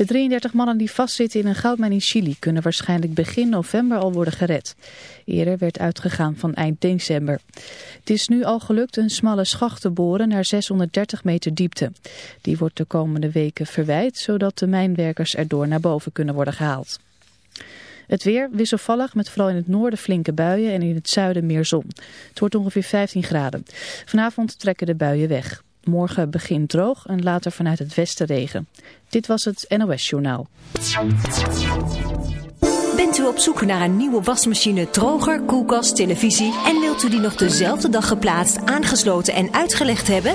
De 33 mannen die vastzitten in een goudmijn in Chili kunnen waarschijnlijk begin november al worden gered. Eerder werd uitgegaan van eind december. Het is nu al gelukt een smalle schacht te boren naar 630 meter diepte. Die wordt de komende weken verwijt, zodat de mijnwerkers erdoor naar boven kunnen worden gehaald. Het weer wisselvallig met vooral in het noorden flinke buien en in het zuiden meer zon. Het wordt ongeveer 15 graden. Vanavond trekken de buien weg. Morgen begint droog en later vanuit het westen regen. Dit was het NOS Journaal. Bent u op zoek naar een nieuwe wasmachine, droger, koelkast, televisie... en wilt u die nog dezelfde dag geplaatst, aangesloten en uitgelegd hebben?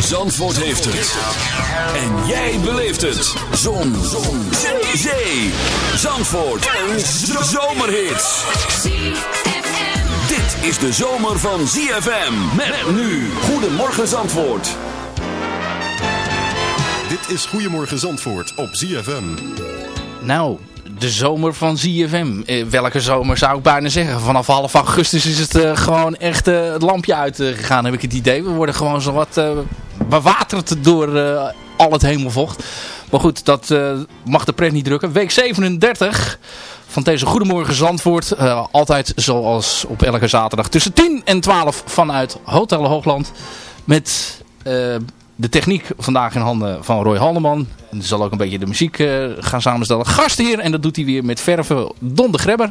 Zandvoort heeft het. En jij beleeft het. Zon. Zon. Zee. Zee. Zandvoort. Een zomerhit. Dit is de zomer van ZFM. Met nu. Goedemorgen Zandvoort. Dit is Goedemorgen Zandvoort op ZFM. Nou, de zomer van ZFM. Eh, welke zomer zou ik bijna zeggen? Vanaf half augustus is het eh, gewoon echt eh, het lampje uitgegaan, heb ik het idee. We worden gewoon zo wat eh, bewaterd door eh, al het hemelvocht. Maar goed, dat eh, mag de pret niet drukken. Week 37 van deze Goedemorgen Zandvoort. Eh, altijd zoals op elke zaterdag tussen 10 en 12 vanuit Hotel Hoogland. Met de techniek vandaag in handen van Roy Haldeman. En zal ook een beetje de muziek gaan samenstellen. Gastheer, en dat doet hij weer met verven Don de Grebber.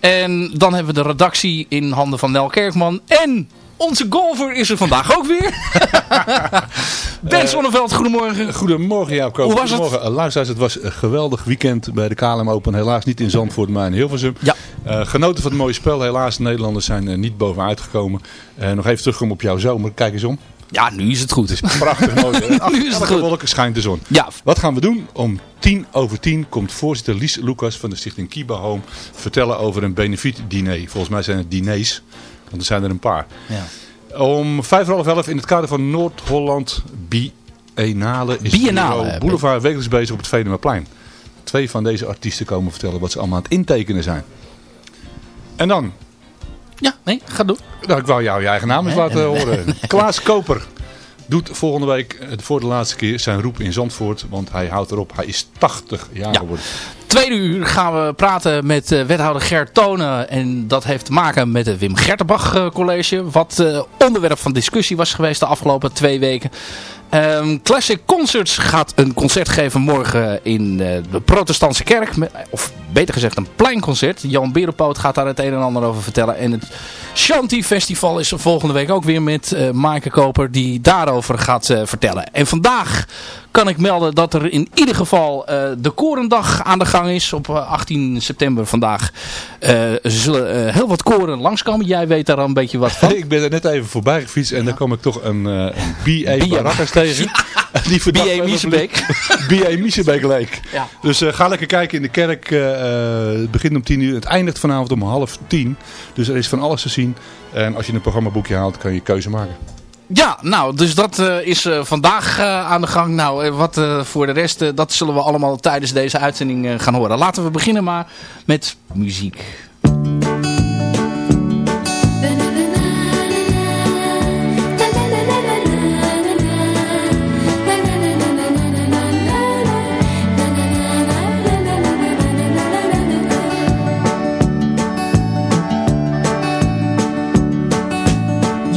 En dan hebben we de redactie in handen van Nel Kerkman. En onze golfer is er vandaag ook weer. ben Zonneveld, goedemorgen. Goedemorgen Jaap Koop. Hoe was het? Goedemorgen. Eh, Luisteraars, het was een geweldig weekend bij de KLM Open. Helaas niet in Zandvoort, maar in Hilversum. Ja. Eh, genoten van het mooie spel. Helaas, de Nederlanders zijn er niet bovenuit gekomen. Eh, nog even terugkomen op jouw zomer. Kijk eens om. Ja, nu is het goed. Prachtig mooi. hè? Achter Nu is het goed. wolken schijnt de zon. Ja, Wat gaan we doen? Om tien over tien komt voorzitter Lies Lucas van de stichting Kiba Home vertellen over een benefiet-diner. Volgens mij zijn het diners, want er zijn er een paar. ja. Om vijf voor half elf in het kader van Noord-Holland Biennale is Biennale, Boulevard wekelijks bezig op het Venemaplein. Twee van deze artiesten komen vertellen wat ze allemaal aan het intekenen zijn. En dan, ja, nee, ga doen. nou, ik wou jou je eigen naam eens Nee, laten en- horen. Klaas Koper doet volgende week eh, voor de laatste keer zijn roep in Zandvoort. Want hij houdt erop. Hij is 80 jaar Ja. geworden. Tweede uur gaan we praten met eh, wethouder Gert Tonen. En dat heeft te maken met het Wim Gertenbach eh, College. Wat eh, onderwerp van discussie was geweest de afgelopen twee weken. Ehm, Classic Concerts gaat een concert geven morgen in de protestantse kerk. Of beter gezegd een pleinconcert. Jan Berenpoot gaat daar het een en ander over vertellen. En het Shanti Festival is volgende week ook weer met Maaike Koper. Die daarover gaat vertellen. En vandaag kan ik melden dat er in ieder geval eh, de Korendag aan de gang is. Op eh, 18 september vandaag eh, zullen eh, heel wat koren langskomen. Jij weet daar al een beetje wat van. Ik ben er net even voorbij gefietst en daar kwam ik toch een, eh een B.A. B.A. Barakas tegen. Die verdacht B.A. het B.A. Miesenbeek leek. Ja. Dus eh, ga lekker kijken in de kerk. eh, eh, het begint om tien uur. Het eindigt vanavond om half tien. Dus er is van alles te zien. En als je een programmaboekje haalt, kan je keuze maken. Ja, nou, dus dat eh, is eh, vandaag eh, aan de gang. Nou, wat voor de rest, dat zullen we allemaal tijdens deze uitzending gaan horen. Laten we beginnen maar met muziek.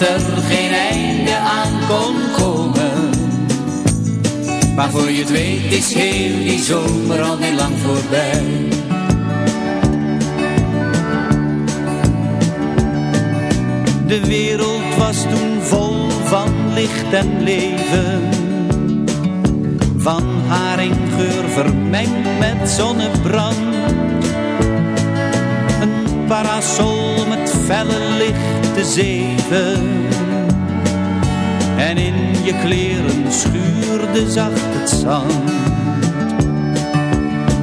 Er geen einde aan kon komen. Maar voor je het weet is heel die zomer al niet lang voorbij. De wereld was toen vol van licht en leven. Van haringgeur vermengd met zonnebrand. Een parasol felle lichte zeven. En in je kleren schuurde zacht het zand.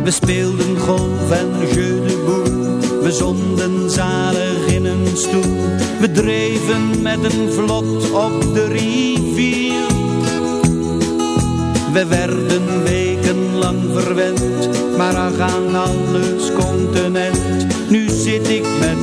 We speelden golf en jeu de boel. We zonden zalig in een stoel. We dreven met een vlot op de rivier. We werden wekenlang verwend, maar ach aan alles continent. Nu zit ik met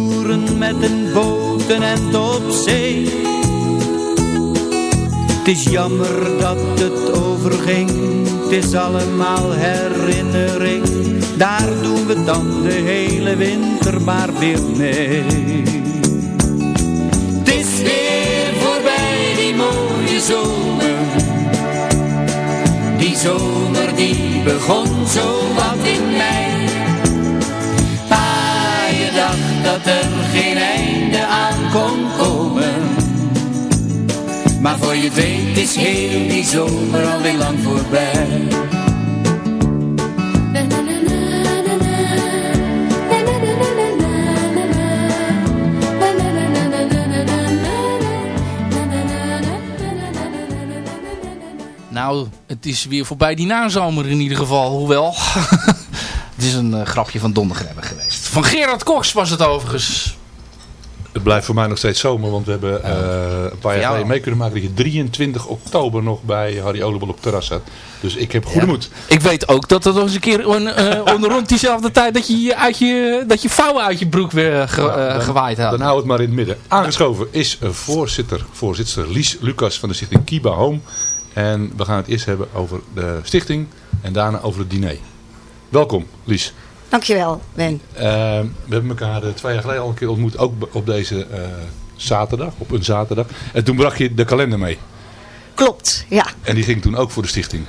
met een end op zee. Het is jammer dat het overging, het is allemaal herinnering. Daar doen we dan de hele winter maar weer mee. Het is weer voorbij die mooie zomer. Die zomer die begon zo wat in mei. Ah, je dacht dat er geen einde aan kon komen. Maar voor je het weet is heel die zomer alweer lang voorbij. Nou, het is weer voorbij die nazomer in ieder geval. Hoewel, het is een eh, grapje van Dondergrebbe geweest. Van Gerard Koks was het overigens. Het blijft voor mij nog steeds zomer, want we hebben eh, een paar jaar geleden mee kunnen maken dat je 23 oktober nog bij Harry Olebol op terras zat. Dus ik heb goede Ja. moed. Ik weet ook dat het nog eens een keer on, eh, on- rond diezelfde tijd dat je, uit je, dat je vouwen uit je broek weer ge- eh, Dan- gewaaid had. Dan hou het maar in het midden. Aangeschoven is voorzitter, voorzitter Lies Lucas van de stichting Kiba Home. En we gaan het eerst hebben over de stichting en daarna over het diner. Welkom Lies. Dankjewel, Ben. Eh, we hebben elkaar eh, twee jaar geleden al een keer ontmoet, ook op deze eh, zaterdag, op een zaterdag. En toen bracht je de kalender mee. Klopt, ja. En die ging toen ook voor de stichting.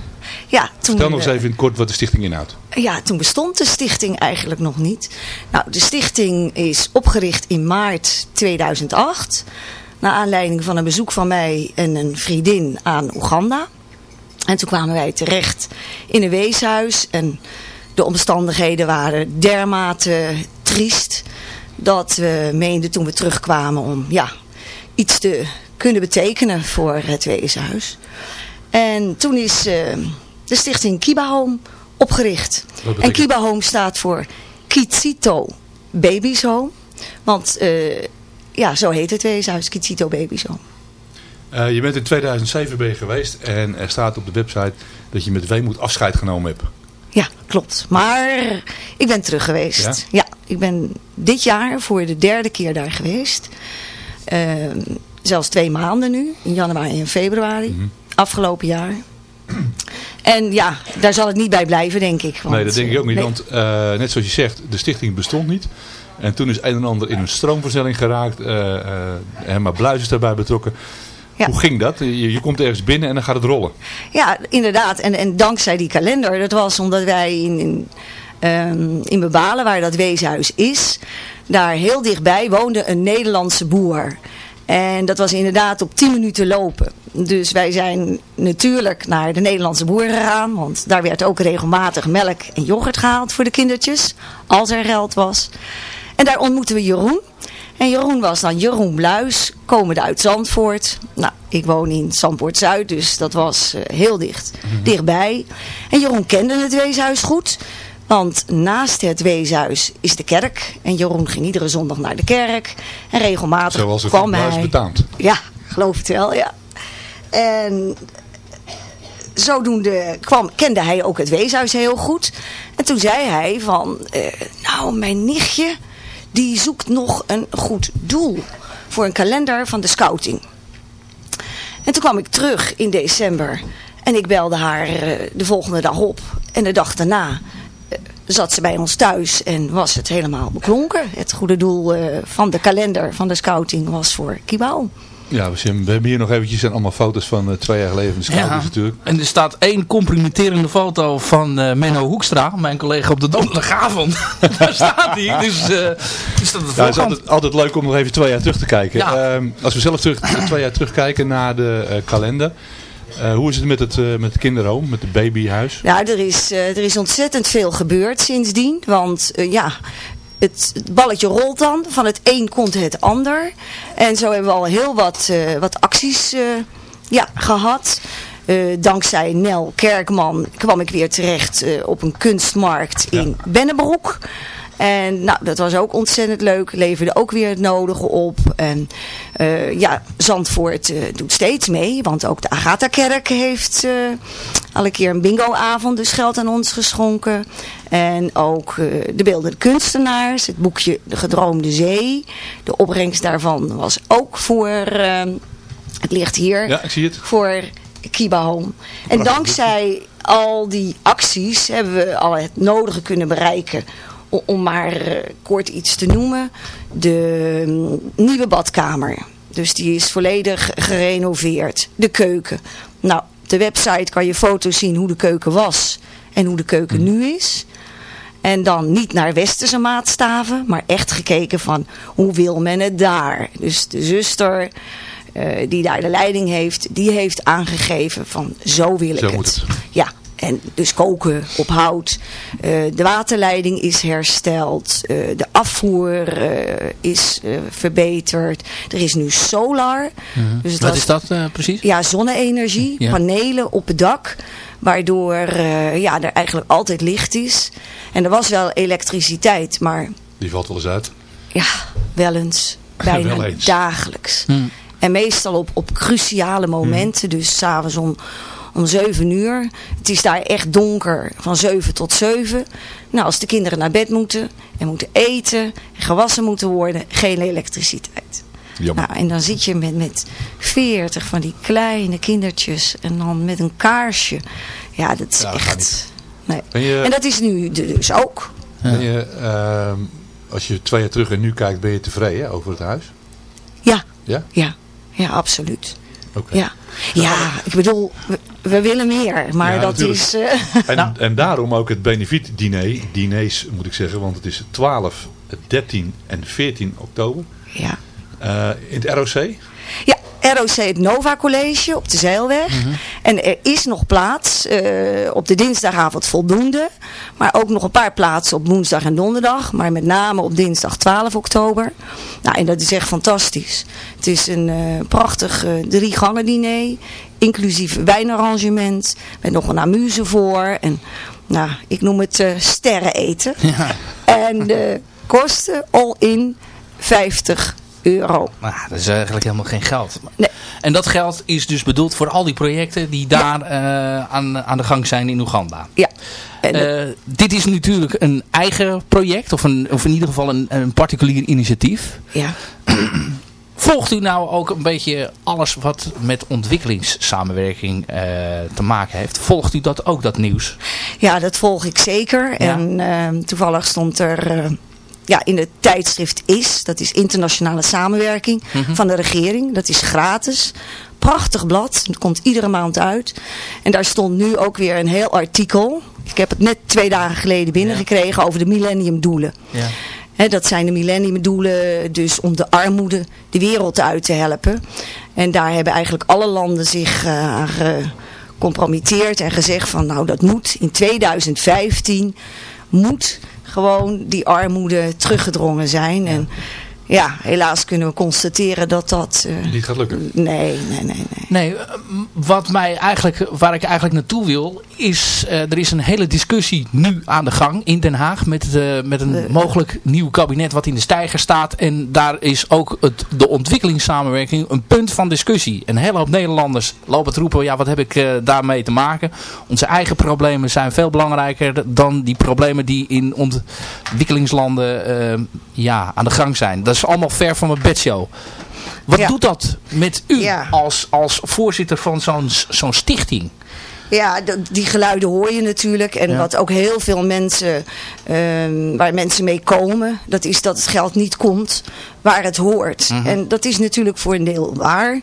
ja toen, Vertel nog eens even in het kort wat de stichting inhoudt. Ja, toen bestond de stichting eigenlijk nog niet. Nou, de stichting is opgericht in maart 2008. Naar aanleiding van een bezoek van mij en een vriendin aan Oeganda. En toen kwamen wij terecht in een weeshuis. En de omstandigheden waren dermate triest. Dat we meenden toen we terugkwamen om ja, iets te kunnen betekenen voor het weeshuis. En toen is eh, de stichting Kiba Home opgericht. En Kiba Home staat voor Kitsito Babies Home. Want eh, ja, zo heet het weeshuis, Kitsito Babies Home. Eh, je bent in 2007 ben je geweest en er staat op de website dat je met weemoed afscheid genomen hebt. Ja, klopt. Maar ik ben terug geweest. Ja? ik ben dit jaar voor de derde keer daar geweest. Ehm, zelfs twee maanden nu, in januari en februari. Mhm. Afgelopen jaar. En ja, daar zal het niet bij blijven, denk ik. want, nee, dat denk ik ook niet, nee. want eh, net zoals je zegt, de stichting bestond niet. En toen is een en ander in een stroomversnelling geraakt. eh eh Herma Bluis is daarbij betrokken. Ja. Hoe ging dat? Je, je komt ergens binnen en dan gaat het rollen. Ja, inderdaad. En, en dankzij die kalender, dat was omdat wij in, in, in Bebalen, waar dat weeshuis is, daar heel dichtbij woonde een Nederlandse boer. En dat was inderdaad op 10 minuten lopen. Dus wij zijn natuurlijk naar de Nederlandse boer gegaan. Want daar werd ook regelmatig melk en yoghurt gehaald voor de kindertjes. Als er geld was. En daar ontmoetten we Jeroen. En Jeroen was dan Jeroen Bluis, komende uit Zandvoort. Nou, ik woon in Zandvoort-Zuid, dus dat was eh, heel dicht, dichtbij. En Jeroen kende het weeshuis goed. Want naast het weeshuis is de kerk. En Jeroen ging iedere zondag naar de kerk. En regelmatig Zoals kwam Bluis hij... betaamt. Ja, geloof het wel, ja. En zodoende kwam, kende hij ook het weeshuis heel goed. En toen zei hij van, eh, nou mijn nichtje, die zoekt nog een goed doel voor een kalender van de scouting. En toen kwam ik terug in december en ik belde haar eh, de volgende dag op. En de dag daarna eh, zat ze bij ons thuis en was het helemaal beklonken. Het goede doel eh, van de kalender van de scouting was voor Kibau. Ja, we, zien- we hebben hier nog eventjes zijn allemaal foto's van eh, twee jaar geleden van de Scouting Ja. natuurlijk. En er staat één complimenterende foto van eh, Menno Hoekstra, mijn collega op de donderdagavond. Daar staat hij. Dus, eh dus dat de Ja, het is altijd, altijd leuk om nog even twee jaar terug te kijken. Ja. Ehm, als we zelf terug, twee jaar terugkijken naar de eh, kalender. eh, hoe is het met het, eh, met het kinderhome, met het babyhuis? Ja, er is, eh, er is ontzettend veel gebeurd sindsdien. Want ja, het, balletje rolt dan. Van het een komt het ander. En zo hebben we al heel wat, eh, wat acties eh, ja, gehad. Eh, dankzij Nel Kerkman kwam ik weer terecht op een kunstmarkt in Bennebroek. En nou, dat was ook ontzettend leuk. Leverde ook weer het nodige op. En eh, ja, Zandvoort eh, doet steeds mee. Want ook de Agatha-kerk heeft eh, al een keer een bingoavond dus geld aan ons geschonken. En ook de beeldende kunstenaars. Het boekje De Gedroomde Zee. De opbrengst daarvan was ook voor... het ligt hier Ja, ik zie het. voor Kiba Home. En dankzij al die acties hebben we al het nodige kunnen bereiken. Om maar eh, kort iets te noemen. De mm, nieuwe badkamer. Dus die is volledig gerenoveerd. De keuken. Nou, de website kan je foto's zien hoe de keuken was. En hoe de keuken nu is. En dan niet naar westerse maatstaven, maar echt gekeken van hoe wil men het daar. Dus de zuster eh, die daar de leiding heeft, die heeft aangegeven van zo wil ik Zo het. moet het. Ja, en dus koken op hout. Eh, de waterleiding is hersteld. Eh, de afvoer eh, is verbeterd. Er is nu solar. Dus het Wat was- is dat precies? ja, zonne-energie, Ja. panelen op het dak. Waardoor eh, ja, er eigenlijk altijd licht is. En er was wel elektriciteit, maar Die valt wel eens uit. ja, wel eens. Bijna Wel eens. dagelijks. Hmm. En meestal op, op cruciale momenten. Dus s'avonds om, om 7 uur. Het is daar echt donker. Van 7 tot 7. Nou, als de kinderen naar bed moeten. En moeten eten. En gewassen moeten worden. Geen elektriciteit. Jammer. Nou, en dan zit je met, met 40 van die kleine kindertjes. En dan met een kaarsje. Ja, dat is Ja, dat echt... Nee. Ben je, En dat is nu dus ook. ben je ehm, als je twee jaar terug en nu kijkt, ben je tevreden over het huis? Ja, Ja? ja, ja, absoluut. Oké. Ja. ja, ik bedoel, we, we willen meer, maar Ja, dat natuurlijk. is... eh, En, en daarom ook het benefiet diner, diners moet ik zeggen, want het is 12, 13 en 14 oktober. ja, Eh, in het ROC? Ja, ROC het Nova College op de Zeilweg. Mhm. En er is nog plaats eh, op de dinsdagavond voldoende. Maar ook nog een paar plaatsen op woensdag en donderdag. Maar met name op dinsdag 12 oktober. Nou, en dat is echt fantastisch. Het is een eh, prachtig eh, drie gangen diner. Inclusief wijnarrangement. Met nog een amuse voor. En nou, ik noem het sterren eten. En de kosten all in 50 euro. Nou, dat is eigenlijk helemaal geen geld. En dat geld is dus bedoeld voor al die projecten die daar eh, aan, aan de gang zijn in Oeganda. Ja. Eh, dit is natuurlijk een eigen project, of, een, of in ieder geval een, een particulier initiatief. Ja. Volgt u nou ook een beetje alles wat met ontwikkelingssamenwerking eh, te maken heeft? Volgt u dat ook, dat nieuws? Ja, dat volg ik zeker. En ehm, toevallig stond er eh, ja, in het tijdschrift IS, dat is internationale samenwerking Mhm. van de regering. Dat is gratis. Prachtig blad, het komt iedere maand uit. En daar stond nu ook weer een heel artikel. Ik heb het net twee dagen geleden binnengekregen over de millenniumdoelen. Ja. Dat zijn de millenniumdoelen dus om de armoede de wereld uit te helpen. En daar hebben eigenlijk alle landen zich eh, aan gecompromitteerd en gezegd van nou dat moet in 2015 moet gewoon die armoede teruggedrongen zijn. En ja, helaas kunnen we constateren dat dat... eh, Niet gaat lukken. nee, nee, nee, nee. Nee, eh, wat mij eigenlijk, waar ik eigenlijk naartoe wil, is eh, er is een hele discussie nu aan de gang in Den Haag met, eh, met een mogelijk nieuw kabinet wat in de stijger staat. En daar is ook het, de ontwikkelingssamenwerking een punt van discussie. Een hele hoop Nederlanders lopen te roepen, ja wat heb ik daarmee te maken? Onze eigen problemen zijn veel belangrijker dan die problemen die in ontwikkelingslanden eh, ja, aan de gang zijn. Dat is allemaal ver van mijn bedshow. Wat Ja. doet dat met u als, als voorzitter van zo'n zo'n stichting? Ja, die geluiden hoor je natuurlijk. En Ja. wat ook heel veel mensen, ehm, waar mensen mee komen, dat is dat het geld niet komt waar het hoort. Mhm. En dat is natuurlijk voor een deel waar.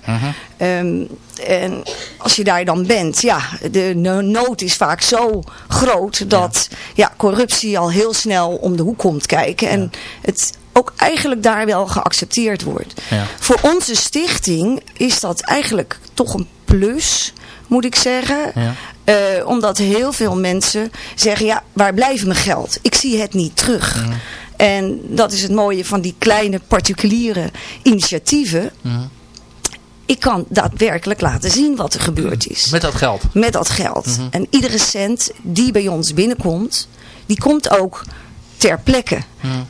Ehm, en als je daar dan bent, ja, de no- nood is vaak zo groot dat ja. corruptie al heel snel om de hoek komt kijken. En het ook eigenlijk daar wel geaccepteerd wordt. Ja. Voor onze stichting is dat eigenlijk toch een plus, moet ik zeggen. Ja. Eh, omdat heel veel mensen zeggen, ja, waar blijft mijn geld? Ik zie het niet terug. En dat is het mooie van die kleine particuliere initiatieven. Ik kan daadwerkelijk laten zien wat er gebeurd is. Met dat geld. Met dat geld. Mhm. En iedere cent die bij ons binnenkomt, die komt ook ter plekke.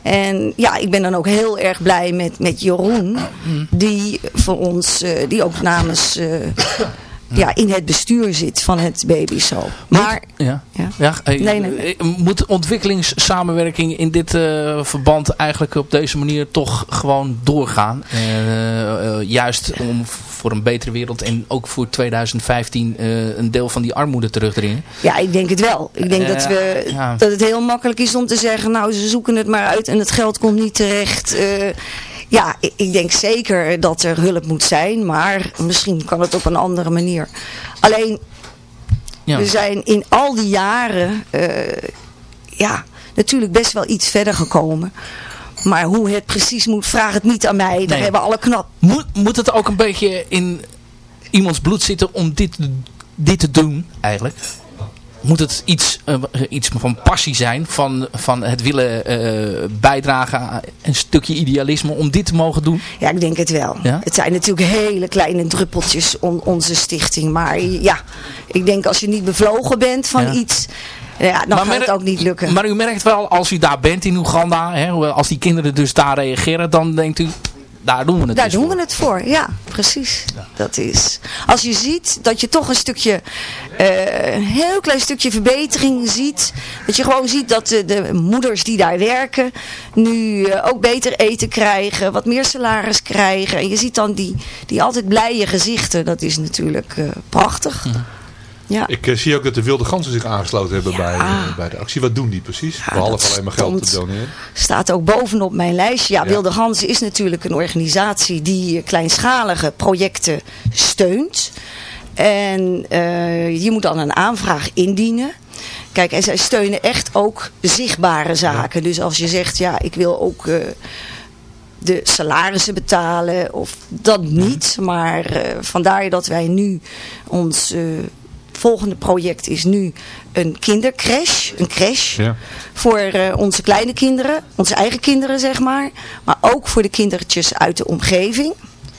En ja, ik ben dan ook heel erg blij met, met Jeroen, die voor ons, eh, die ook namens, eh, ja, in het bestuur zit van het Baby Zo. Maar, Ja. Ja. Ja, eh, Nee, nee. Moet ontwikkelingssamenwerking in dit eh, verband eigenlijk op deze manier toch gewoon doorgaan? Eh, juist om voor een betere wereld en ook voor 2015 eh, een deel van die armoede terugdringen. ja, ik denk het wel. Ik denk dat, we, ja. dat het heel makkelijk is om te zeggen, nou, ze zoeken het maar uit en het geld komt niet terecht. Ja, ik, ik denk zeker dat er hulp moet zijn, maar misschien kan het op een andere manier. Alleen, Ja. we zijn in al die jaren, eh, ja, natuurlijk best wel iets verder gekomen. Maar hoe het precies moet, vraag het niet aan mij. Daar Nee. hebben we alle knap. Moet, moet het ook een beetje in iemands bloed zitten om dit, dit te doen eigenlijk? Moet het iets, eh, iets van passie zijn, van, van het willen eh, bijdragen aan een stukje idealisme om dit te mogen doen? Ja, ik denk het wel. Ja? Het zijn natuurlijk hele kleine druppeltjes om onze stichting. Maar ja, ik denk als je niet bevlogen bent van Ja. iets, ja, dan gaat het ook niet lukken. Maar u merkt wel, als u daar bent in Oeganda, hè, als die kinderen dus daar reageren, dan denkt u, daar doen we het Daar dus doen voor. we het voor, ja, precies. Dat is. Als je ziet dat je toch een stukje, eh, een heel klein stukje verbetering ziet. Dat je gewoon ziet dat de, de moeders die daar werken nu eh, ook beter eten krijgen, wat meer salaris krijgen. En je ziet dan die, die altijd blije gezichten. Dat is natuurlijk eh, prachtig. Ja. Ik eh, zie ook dat de wilde ganzen zich aangesloten hebben bij, eh, bij de actie. Wat doen die precies? Behalve dat alleen maar geld te doneren. Staat ook bovenop mijn lijstje. Ja, Ja. Wilde Ganzen is natuurlijk een organisatie die eh, kleinschalige projecten steunt. En je moet dan een aanvraag indienen. Kijk, en zij steunen echt ook zichtbare zaken. Dus als je zegt, ja, ik wil ook... de salarissen betalen of dat niet. Maar vandaar dat wij nu ons volgende project is nu een kindercrash. Een crash Ja. voor eh, onze kleine kinderen, onze eigen kinderen zeg maar. Maar ook voor de kindertjes uit de omgeving.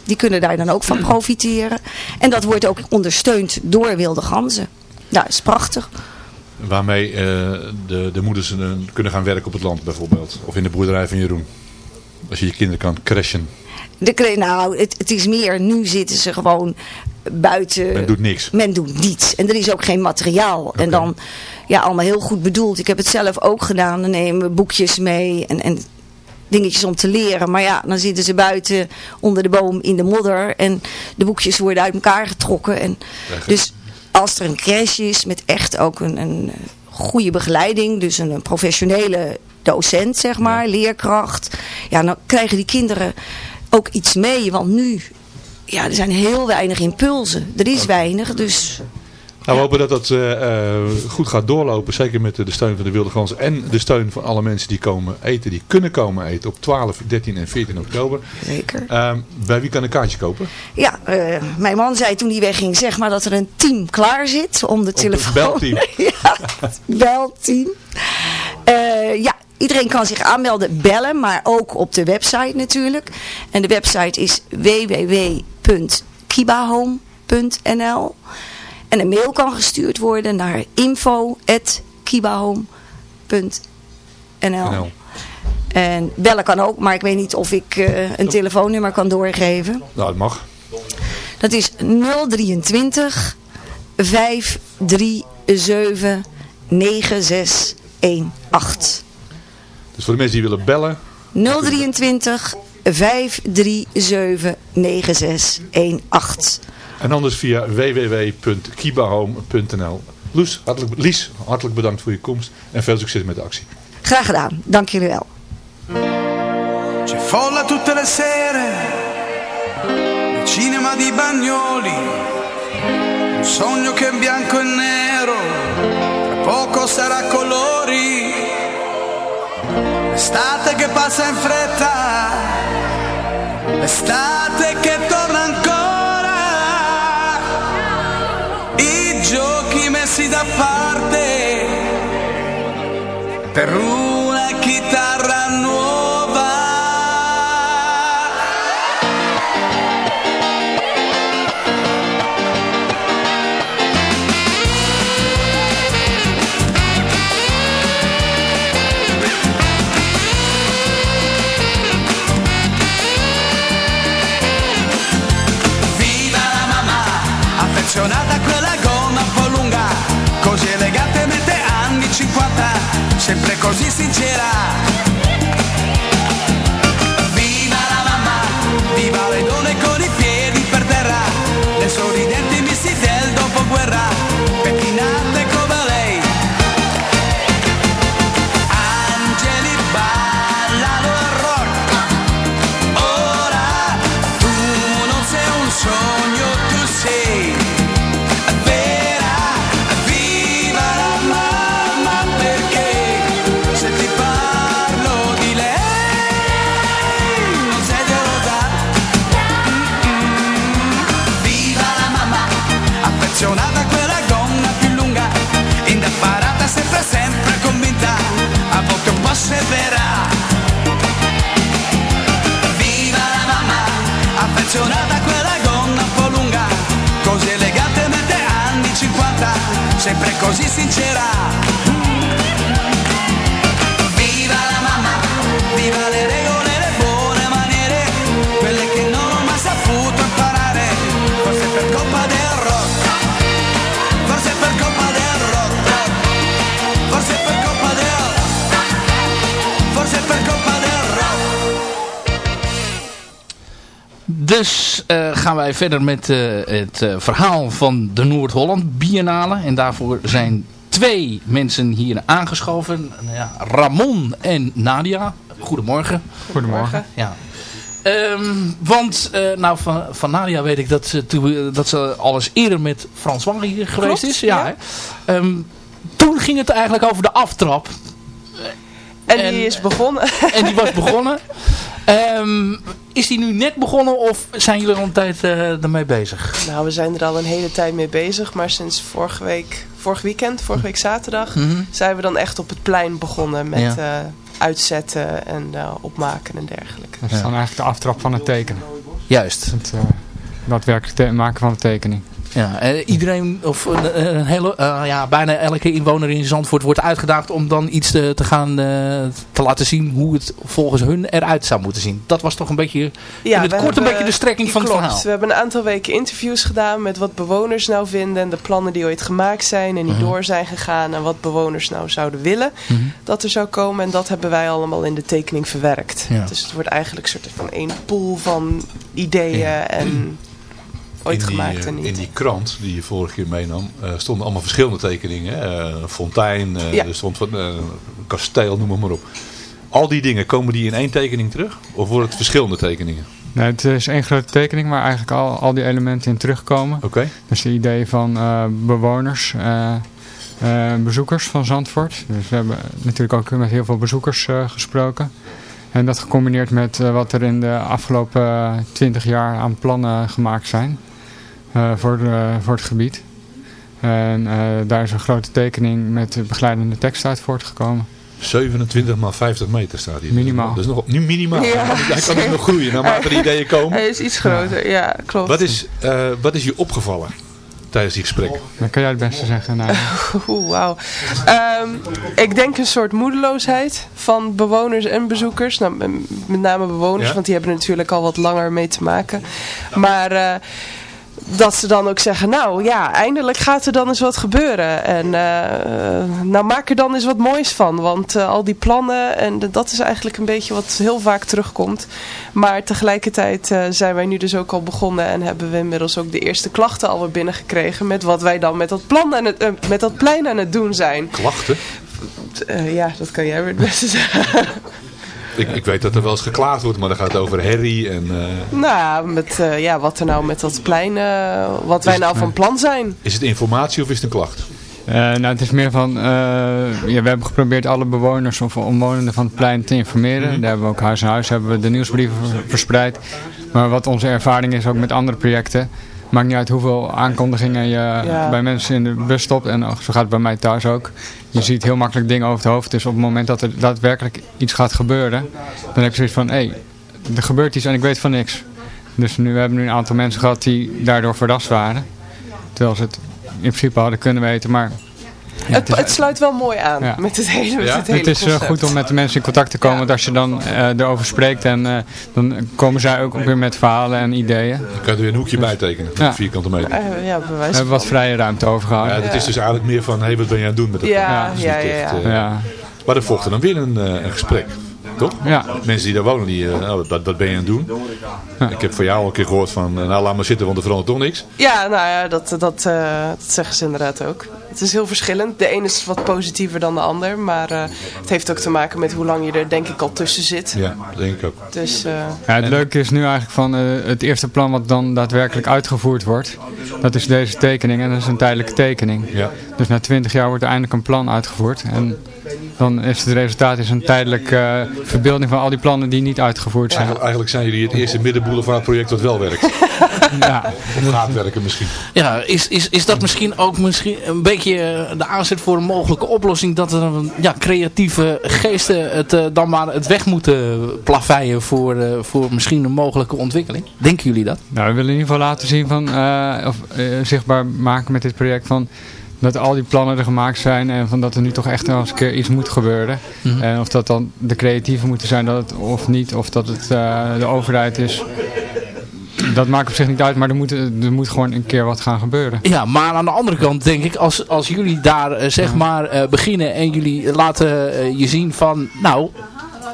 Die kunnen daar dan ook van profiteren. En dat wordt ook ondersteund door Wilde Ganzen. Nou, dat is prachtig. Waarmee eh, de, de moeders kunnen gaan werken op het land bijvoorbeeld. Of in de boerderij van Jeroen. Als je je kinderen kan crashen. De, nou, het, het is meer, nu zitten ze gewoon buiten. Men doet niks. Men doet niets. En er is ook geen materiaal. En dan, ja, allemaal heel goed bedoeld. Ik heb het zelf ook gedaan. Dan nemen we boekjes mee en, en dingetjes om te leren. Maar ja, dan zitten ze buiten onder de boom in de modder. En de boekjes worden uit elkaar getrokken. En dus als er een crash is met echt ook een, een goede begeleiding. Dus een, een professionele docent, zeg maar, leerkracht. Ja, dan krijgen die kinderen ook iets mee. Want nu, ja, er zijn heel weinig impulsen. Er is weinig, dus... Nou, we hopen dat dat eh, eh, goed gaat doorlopen. Zeker met de, steun van de Wilde Gans. En de steun van alle mensen die komen eten. Die kunnen komen eten op 12, 13 en 14 oktober. Zeker. Ehm, bij wie kan een kaartje kopen? Ja, eh, mijn man zei toen hij wegging, zeg maar dat er een team klaar zit om de telefoon... belteam. ja, belteam. Ja, iedereen kan zich aanmelden, bellen, maar ook op de website natuurlijk. En de website is www.kibahome.nl En een mail kan gestuurd worden naar info.kibahome.nl En bellen kan ook, maar ik weet niet of ik eh, een telefoonnummer kan doorgeven. Nou, dat mag. Dat is 023 537 9618. Dus voor de mensen die willen bellen. 023 537 9618. En anders via www.kibahome.nl. Loes, hartelijk, Lies, hartelijk bedankt voor je komst. En veel succes met de actie. Graag gedaan, dank jullie wel. C'è folla tutte le sere nel cinema di Bagnoli. Un sogno che è bianco e nero, tra poco sarà colori. L'estate che passa in fretta, l'estate che torna ancora. I giochi messi da parte per una sempre così sincera. Sempre così sincera. Viva la mamma, viva le Dus eh, gaan wij verder met eh, het eh, verhaal van de Noord-Holland Biennale. En daarvoor zijn twee mensen hier aangeschoven. Ja, Ramon en Nadia. Goedemorgen. Goedemorgen. Ja. Ehm, want eh, nou, van, van Nadia weet ik dat ze, toen- dat ze al eens eerder met Frans Wang hier geweest Klopt, is. Ja, ja. hè. Ehm, toen ging het eigenlijk over de aftrap. En, die is begonnen. En die was begonnen. Ehm, is die nu net begonnen of zijn jullie al een tijd uh, ermee bezig? Nou, we zijn er al een hele tijd mee bezig. Maar sinds vorige week, vorig weekend, vorige week zaterdag, mm -hmm. zijn we dan echt op het plein begonnen met ja. uh, uitzetten en uh, opmaken en dergelijke. Dat is dan eigenlijk de aftrap van het tekenen. Juist. Het daadwerkelijk maken van de tekening. Ja, uh, iedereen, of uh, een hele, uh, ja, bijna elke inwoner in Zandvoort wordt uitgedaagd om dan iets te, te gaan te laten zien hoe het volgens hun eruit zou moeten zien. Dat was toch een beetje, ja, in het kort hebben, een beetje de strekking van klopt. het verhaal. We hebben een aantal weken interviews gedaan met wat bewoners nou vinden en de plannen die ooit gemaakt zijn en die -huh. door zijn gegaan en wat bewoners nou zouden willen -huh. dat er zou komen. En dat hebben wij allemaal in de tekening verwerkt. Ja. Dus het wordt eigenlijk een soort van één pool van ideeën ja. en ooit in die, gemaakt en niet. In die krant die je vorige keer meenam, uh, stonden allemaal verschillende tekeningen. Uh, fontein, uh, ja. er stond van, een kasteel, noem maar, maar op. Al die dingen, komen die in één tekening terug? Of worden het verschillende tekeningen? Nee, het is één grote tekening waar eigenlijk al, al die elementen in terugkomen. Oké. Okay. Dus de idee van bewoners, bezoekers van Zandvoort. Dus we hebben natuurlijk ook met heel veel bezoekers gesproken. En dat gecombineerd met wat er in de afgelopen twintig jaar aan plannen gemaakt zijn. Uh, voor, de, voor het gebied. En uh, daar is een grote tekening met begeleidende tekst uit voortgekomen. 27 x 50 meter staat hier. Minimaal. Dat is nog nu minimaal. Ja. Hij kan dus nog groeien naarmate de ideeën komen. Hij is iets groter, ja, ja klopt. Wat is, uh, wat is je opgevallen tijdens die gesprekken? Dan kan jij het beste zeggen. Nou. Oeh, wauw. Um, ik denk een soort moedeloosheid van bewoners en bezoekers. Nou, met name bewoners, ja? want die hebben er natuurlijk al wat langer mee te maken. Maar... Uh, dat ze dan ook zeggen, nou ja, eindelijk gaat er dan eens wat gebeuren. En uh, nou maak er dan eens wat moois van. Want uh, al die plannen, en dat is eigenlijk een beetje wat heel vaak terugkomt. Maar tegelijkertijd uh, zijn wij nu dus ook al begonnen en hebben we inmiddels ook de eerste klachten alweer binnengekregen. Met wat wij dan met dat, plan aan het, met dat plein aan het doen zijn. Klachten? ja, dat kan jij weer het beste zeggen. Ik, ik, weet dat er wel eens geklaagd wordt, maar dan gaat het over herrie en... Uh... Nou, met, uh, ja, wat er nou met dat plein, uh, wat wij nou van plan zijn. Is het informatie of is het een klacht? nou, het is meer van, ja, we hebben geprobeerd alle bewoners of omwonenden van het plein te informeren. Mm -hmm. Daar hebben we ook huis aan huis, hebben we de nieuwsbrieven verspreid. Maar wat onze ervaring is ook met andere projecten, maakt niet uit hoeveel aankondigingen je ja. bij mensen in de bus stopt. En zo gaat het bij mij thuis ook. Je ziet heel makkelijk dingen over het hoofd. Dus op het moment dat er daadwerkelijk iets gaat gebeuren, dan heb je zoiets van, hé, hey, er gebeurt iets en ik weet van niks. Dus nu we hebben nu een aantal mensen gehad die daardoor verrast waren. Terwijl ze het in principe hadden kunnen weten, maar... Ja, het, het, het, sluit wel mooi aan ja. met het hele, met ja? het hele Het is uh, goed om met de mensen in contact te komen. Want als je dan uh, erover spreekt, en, uh, dan komen zij ook weer met verhalen en ideeën. Dan kan je er weer een hoekje bij tekenen. Ja. Vierkante meter. ja, we hebben wat vrije ruimte overgehouden. Ja, dat is dus eigenlijk meer van, hé, hey, wat ben je aan het doen met het ja, ja, ja, echt, ja. Maar er volgde dan weer een, een gesprek. Toch? Ja. Mensen die daar wonen, die, uh, nou, dat, dat ben je aan het doen. Ja. Ik heb van jou al een keer gehoord van, uh, nou laat maar zitten, want er verandert toch niks. Ja, nou ja, dat, dat, uh, dat zeggen ze inderdaad ook. Het is heel verschillend. De ene is wat positiever dan de ander. Maar het heeft ook te maken met hoe lang je er denk ik al tussen zit. Ja, dat denk ik ook. Dus, ja, het leuke is nu eigenlijk van het eerste plan wat dan daadwerkelijk uitgevoerd wordt. Dat is deze tekening en dat is een tijdelijke tekening. Ja. Dus na twintig jaar wordt er eindelijk een plan uitgevoerd. En dan is het resultaat is een tijdelijke uh, verbeelding van al die plannen die niet uitgevoerd zijn. Ja, eigenlijk zijn jullie het eerste middenboulevard project dat wel werkt. ja. Of gaat werken misschien. Ja, is, is, is dat misschien ook misschien een beetje de aanzet voor een mogelijke oplossing dat er ja, creatieve geesten het uh, dan maar het weg moeten plaveien voor, uh, voor misschien een mogelijke ontwikkeling? Denken jullie dat? Nou, we willen in ieder geval laten zien van, of zichtbaar maken met dit project van dat al die plannen er gemaakt zijn en van dat er nu toch echt wel eens een keer iets moet gebeuren. Mm -hmm. En of dat dan de creatieven moeten zijn dat het, of niet, of dat het uh, de overheid is. Dat maakt op zich niet uit, maar er moet, er moet gewoon een keer wat gaan gebeuren. Ja, maar aan de andere kant denk ik, als, als jullie daar uh, zeg maar uh, beginnen en jullie laten je zien van, nou,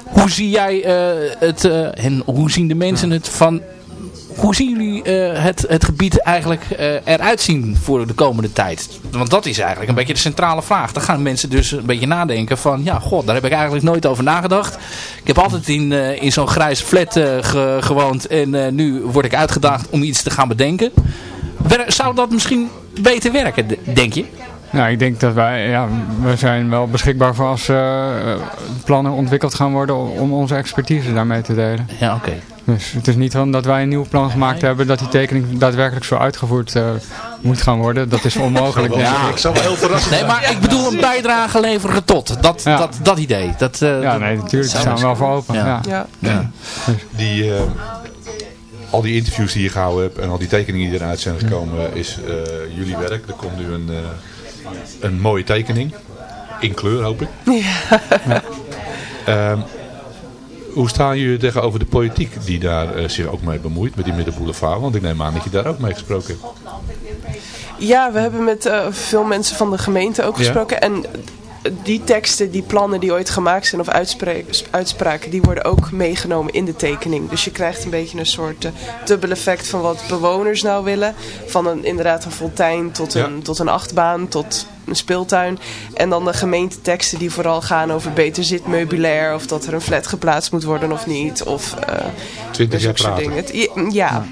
hoe zie jij het en hoe zien de mensen het van hoe zien jullie uh, het, het gebied eigenlijk uh, eruit zien voor de komende tijd? Want dat is eigenlijk een beetje de centrale vraag. Dan gaan mensen dus een beetje nadenken van... Ja, god, daar heb ik eigenlijk nooit over nagedacht. Ik heb altijd in, uh, in zo'n grijs flat ge, gewoond. En nu word ik uitgedaagd om iets te gaan bedenken. Zou dat misschien beter werken, denk je? Nou, ik denk dat wij, ja, we zijn wel beschikbaar voor als eh, plannen ontwikkeld gaan worden om onze expertise daarmee te delen. Ja, oké. Dus het is niet van dat wij een nieuw plan gemaakt hebben dat die tekening daadwerkelijk zo uitgevoerd eh, moet gaan worden. Dat is onmogelijk. Ja. Ik zou wel heel verrassend Nee, maar ik bedoel een bijdrage leveren tot. Dat, Ja. dat, dat idee. Dat, eh, Ja, nee, natuurlijk. Daar staan we wel voor open. Ja. Ja. Ja. Die, eh, al die interviews die je gehouden hebt en al die tekeningen die eruit zijn gekomen, is eh, jullie werk. Er komt nu een, eh, een mooie tekening. In kleur, hoop ik. Ja. Ehm, hoe staan jullie tegenover de politiek die daar eh, zich ook mee bemoeit, met die Middenboulevard? Want ik neem aan dat je daar ook mee gesproken hebt. Ja, we hebben met eh, veel mensen van de gemeente ook Ja. gesproken. En die teksten, die plannen die ooit gemaakt zijn of uitspra- uitspraken, die worden ook meegenomen in de tekening. Dus je krijgt een beetje een soort eh, dubbel effect van wat bewoners nou willen. Van een, inderdaad een fontein tot een, tot een achtbaan, tot een speeltuin. En dan de gemeenteteksten die vooral gaan over beter zitmeubilair. Of dat er een flat geplaatst moet worden of niet. Of eh, 20 jaar soort praten. dingen. Ja,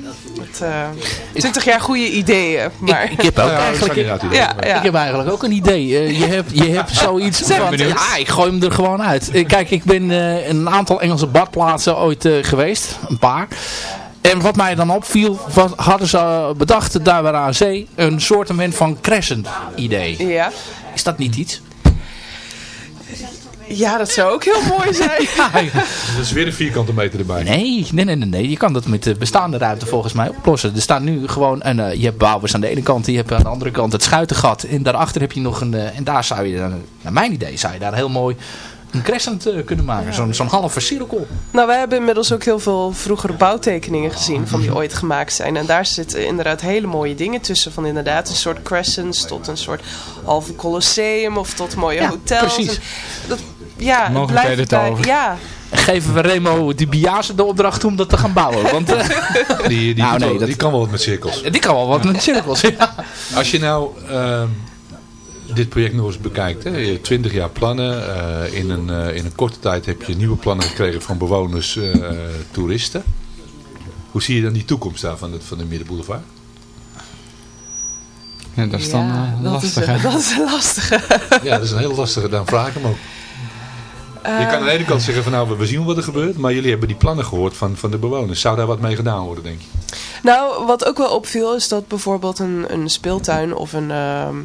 het, eh, 20 jaar goede ideeën. Maar... Ik heb ook Ja, eigenlijk... Ja, ja. Ik heb eigenlijk ook een idee. Eh, je, hebt, je hebt zoiets van... benieuwd. Ja, ik gooi hem er gewoon uit. Kijk, ik ben eh, in een aantal Engelse badplaatsen ooit eh, geweest. Een paar. En wat mij dan opviel, was, hadden ze bedacht daar waar aan zee een soortement van crescent idee. Ja. Is dat niet iets? Ja, dat zou ook heel mooi zijn. Dat is weer een vierkante meter erbij. Nee, nee, nee, nee, nee. Je kan dat met de bestaande ruimte volgens mij oplossen. Er staat nu gewoon, een, eh, je hebt bouwers aan de ene kant, je hebt aan de andere kant het schuitengat. En daarachter heb je nog een, eh, en daar zou je dan, naar mijn idee, zou je daar heel mooi een crescent eh, kunnen maken. Zo'n zo'n halve cirkel. Nou, wij hebben inmiddels ook heel veel vroegere bouwtekeningen gezien van die ooit gemaakt zijn. En daar zitten inderdaad hele mooie dingen tussen. Van inderdaad een soort crescents tot een soort halve colosseum of tot mooie Ja, hotels. precies. En Dat, ja, het Mogelijkheden blijft te over. ja, Geven we Remo de Biase de opdracht om dat te gaan bouwen. Want eh, Die, die, Nou, doet nee, wel- dat- die kan wel wat met cirkels. die kan wel wat met cirkels. Ja. Als je nou ehm, dit project nog eens bekijkt, hè, je hebt 20 jaar plannen. eh, in, een, eh, in een korte tijd heb je nieuwe plannen gekregen van bewoners, eh, toeristen. Hoe zie je dan die toekomst daar van, het, van de Middenboulevard? Ja, dat is dan Ja, eh, dat, lastig. is, dat is een lastige. Ja, dat is een hele lastige, dan vraag ik hem ook. Je kan aan de ene kant zeggen van nou, we zien wat er gebeurt. Maar jullie hebben die plannen gehoord van, van de bewoners. Zou daar wat mee gedaan worden, denk je? Nou, wat ook wel opviel is dat bijvoorbeeld een, een speeltuin of een, ehm,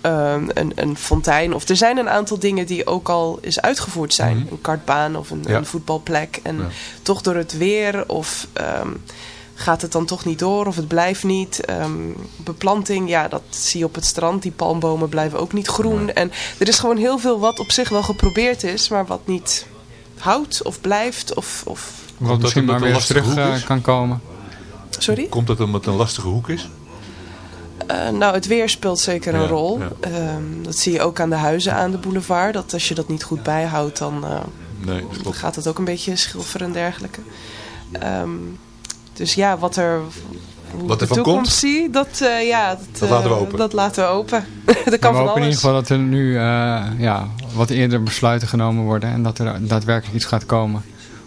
ehm, een, een fontein... of er zijn een aantal dingen die ook al is uitgevoerd zijn. Mhm. Een kartbaan of een, Ja. een voetbalplek. En Ja. toch door het weer of ehm, gaat het dan toch niet door of het blijft niet. Ehm, beplanting, ja, dat zie je op het strand. Die palmbomen blijven ook niet groen. En er is gewoon heel veel wat op zich wel geprobeerd is... maar wat niet houdt of blijft of... of Wat dat misschien maar weer terug hoek eh, is? kan komen. Sorry? Komt dat omdat het een lastige hoek is? Eh, nou, het weer speelt zeker een Ja, rol. ja. Ehm, dat zie je ook aan de huizen aan de boulevard. Dat als je dat niet goed bijhoudt, dan eh, Nee, gaat het ook een beetje schilferen en dergelijke. Ehm, dus ja, wat er... Hoe Wat de ervan toekomst komt? zie, dat, eh, ja, dat, Dat laten we eh, open. Dat laten we open. dat kan we van hopen in ieder geval dat er nu eh, ja, wat eerder besluiten genomen worden en dat er daadwerkelijk iets gaat komen.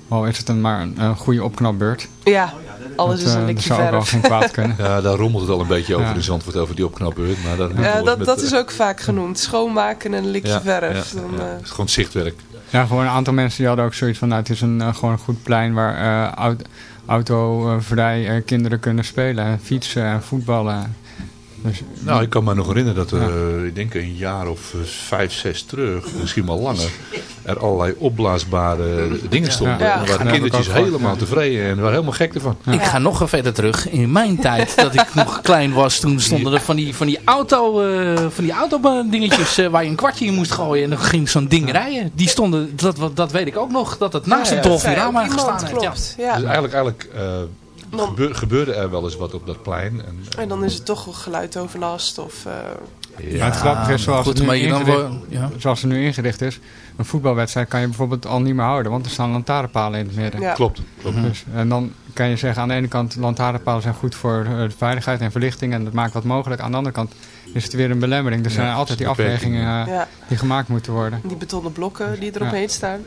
Al is het een, maar een, een goede opknapbeurt. Ja, alles Dat, is een dat likje zou ook wel verf. geen kwaad kunnen. Ja, daar rommelt het al een beetje over Ja. in Zandvoort, over die opknapbeurt. Maar dat, moet Ja, wel dat, met, dat is ook vaak genoemd. Schoonmaken en een likje ja, verf. ja, Dan, ja. Het is gewoon zichtwerk. Ja, gewoon een aantal mensen die hadden ook zoiets van, nou, het is een, eh, gewoon een goed plein waar eh, auto, autovrij eh, kinderen kunnen spelen, en fietsen en voetballen. Dus, Nou, ik kan me nog herinneren dat er, Ja. eh, ik denk een jaar of eh, vijf, zes terug, misschien wel langer, er allerlei opblaasbare dingen stonden. Ja. En waren Ja. kindertjes helemaal tevreden en waren helemaal gek ervan. Ik ga nog verder terug. In mijn tijd, dat ik nog klein was, toen stonden er van die, van die auto, eh, van die autodingetjes eh, waar je een kwartje in moest gooien. En dan ging zo'n ding rijden. Die stonden, dat, dat weet ik ook nog, dat het naast een. Dolfirama ook gestaan heeft. Ja. klopt. Ja. Dus eigenlijk, eigenlijk eh, Dan- gebeur- gebeurde er wel eens wat op dat plein. En, En dan is het toch wel geluidoverlast of... eh, Maar het grappige is, zoals, goed, het nu maar je dan ingericht, wel- ja. zoals het nu ingericht is, een voetbalwedstrijd kan je bijvoorbeeld al niet meer houden, want er staan lantaarnpalen in het midden. ja. Klopt. klopt. Dus, en dan kan je zeggen, aan de ene kant, lantaarnpalen zijn goed voor eh, de veiligheid en verlichting en dat maakt wat mogelijk. Aan de andere kant is het weer een belemmering. Er Ja, zijn altijd die afwegingen eh, Ja, die gemaakt moeten worden. die betonnen blokken die er Ja. omheen staan.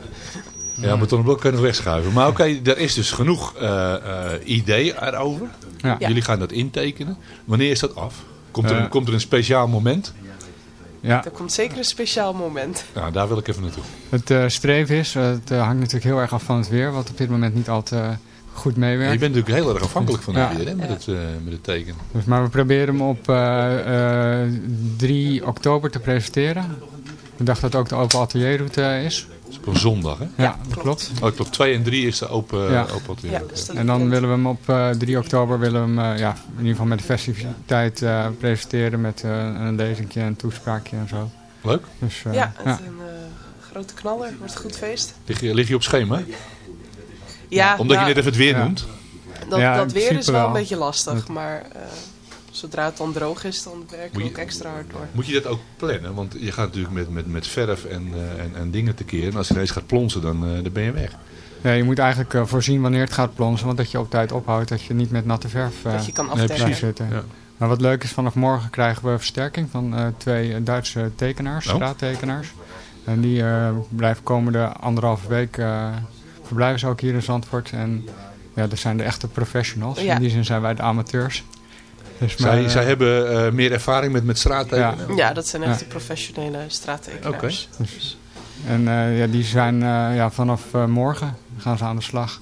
Ja, maar Blok kan je nog wegschuiven. Maar oké, er is dus genoeg eh, eh, idee erover. Ja. Ja. Jullie gaan dat intekenen. Wanneer is dat af? Komt er, Eh. een, komt er een speciaal moment? Ja. Dat komt zeker een speciaal moment. Nou, daar wil ik even naartoe. Het eh, streven is, het hangt natuurlijk heel erg af van het weer, wat op dit moment niet al te goed meewerkt. Je bent natuurlijk heel erg afhankelijk van het Ja. weer, hè, met, het, eh, met het teken. Dus, maar we proberen hem op eh, eh, 3 oktober te presenteren. De dag dat ook de open atelierroute is. Dat is op een zondag, hè? Ja, dat klopt. Oh, klopt. 2 en 3 is de open, Ja. open atelier. En dan willen we hem op eh, 3 oktober willen we hem, eh, ja, in ieder geval met de festiviteit eh, presenteren met eh, een lezingje en toespraakje en zo. Leuk. Dus, eh, ja, het is een eh, grote knaller. Wordt een goed feest. Lig, je, lig je op schema? Ja, Omdat nou, je net even het weer Ja. noemt. Dat, dat weer is wel een beetje lastig, maar eh, zodra het dan droog is, dan werken we ook extra hard door. Moet je dat ook plannen? Want je gaat natuurlijk met, met, met verf en, eh, en, en dingen tekeer. En als je ineens gaat plonsen, dan, eh, dan ben je weg. Ja, je moet eigenlijk eh, voorzien wanneer het gaat plonsen, want dat je op tijd ophoudt, dat je niet met natte verf eh, Dat je kan nee, precies zitten. Ja. Maar wat leuk is, vanaf morgen krijgen we versterking van eh, twee Duitse tekenaars, Oh. straattekenaars. En die eh, blijven komende anderhalve week eh, verblijven ze ook hier in Zandvoort. En ja, dat zijn de echte professionals. Ja. In die zin zijn wij de amateurs. Dus Zij, maar, eh, zij hebben eh, meer ervaring met, met straattekenen. Ja, dat zijn echt Ja. de professionele straattekenaars. Dus- En eh, ja, die zijn eh, ja, vanaf eh, morgen gaan ze aan de slag.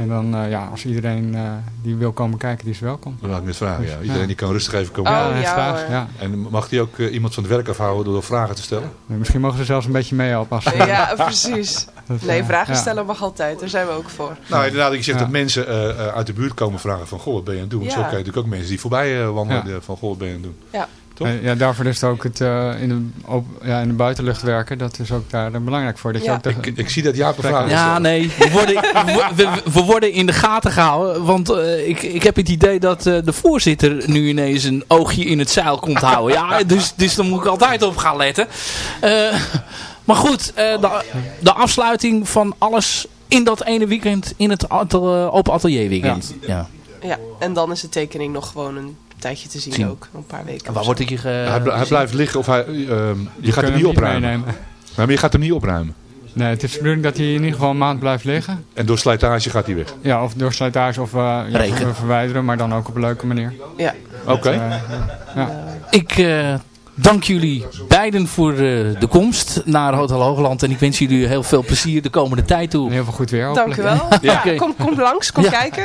En dan, eh, ja, als iedereen eh, die wil komen kijken, die is welkom. Dan laat ik net vragen. Ja. Dus, Iedereen ja. die kan rustig even komen. Oh, ja, ja, graag. hoor. Ja. En mag die ook eh, iemand van het werk afhouden door vragen te stellen? Misschien mogen ze zelfs een beetje meehelpen. Als ze- Ja, precies. Dat, Nee, vragen ja. stellen mag altijd. Daar zijn we ook voor. Nou, inderdaad, je zegt Ja. dat mensen eh, eh, uit de buurt komen vragen van... Goh, wat ben je aan het doen? Ja. Zo krijg je natuurlijk ook mensen die voorbij eh, wandelen Ja. van... Goh, wat ben je aan het doen? Ja. Toch? Eh, Ja, daarvoor is het ook het eh, in, de, op, ja, in de buitenlucht werken. Dat is ook daar eh, belangrijk voor. Dat Ja. je ook de- Ik, ik zie dat Jaap vraag Ja, nee. We worden, we, we- we worden in de gaten gehouden. Want eh, ik, ik heb het idee dat eh, de voorzitter nu ineens een oogje in het zeil komt houden. Ja, dus, dus daar moet ik altijd op gaan letten. Eh, maar goed, eh, de, de afsluiting van alles in dat ene weekend in het atel, open atelier weekend. Ja. Ja, en dan is de tekening nog gewoon een tijdje te zien, Zien. ook. Een paar weken. En waar wordt ik hier... eh, hij, bl- hij blijft liggen of hij, eh, je gaat hem niet opruimen. Nee, maar je gaat hem niet opruimen. Nee, het is de bedoeling dat hij in ieder geval een maand blijft liggen. En door slijtage gaat hij weg. Ja, of door slijtage of eh, ja, we verwijderen, maar dan ook op een leuke manier. Ja. Oké. Ja. Ik eh, dank jullie beiden voor eh, de komst naar Hotel Hoogland. En ik wens jullie heel veel plezier de komende tijd toe. En heel veel goed weer Dank u wel. Ja, kom, kom langs, kom Ja. kijken.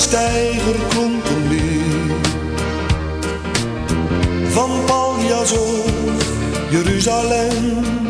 Een lied. Van Paljas of Jeruzalem.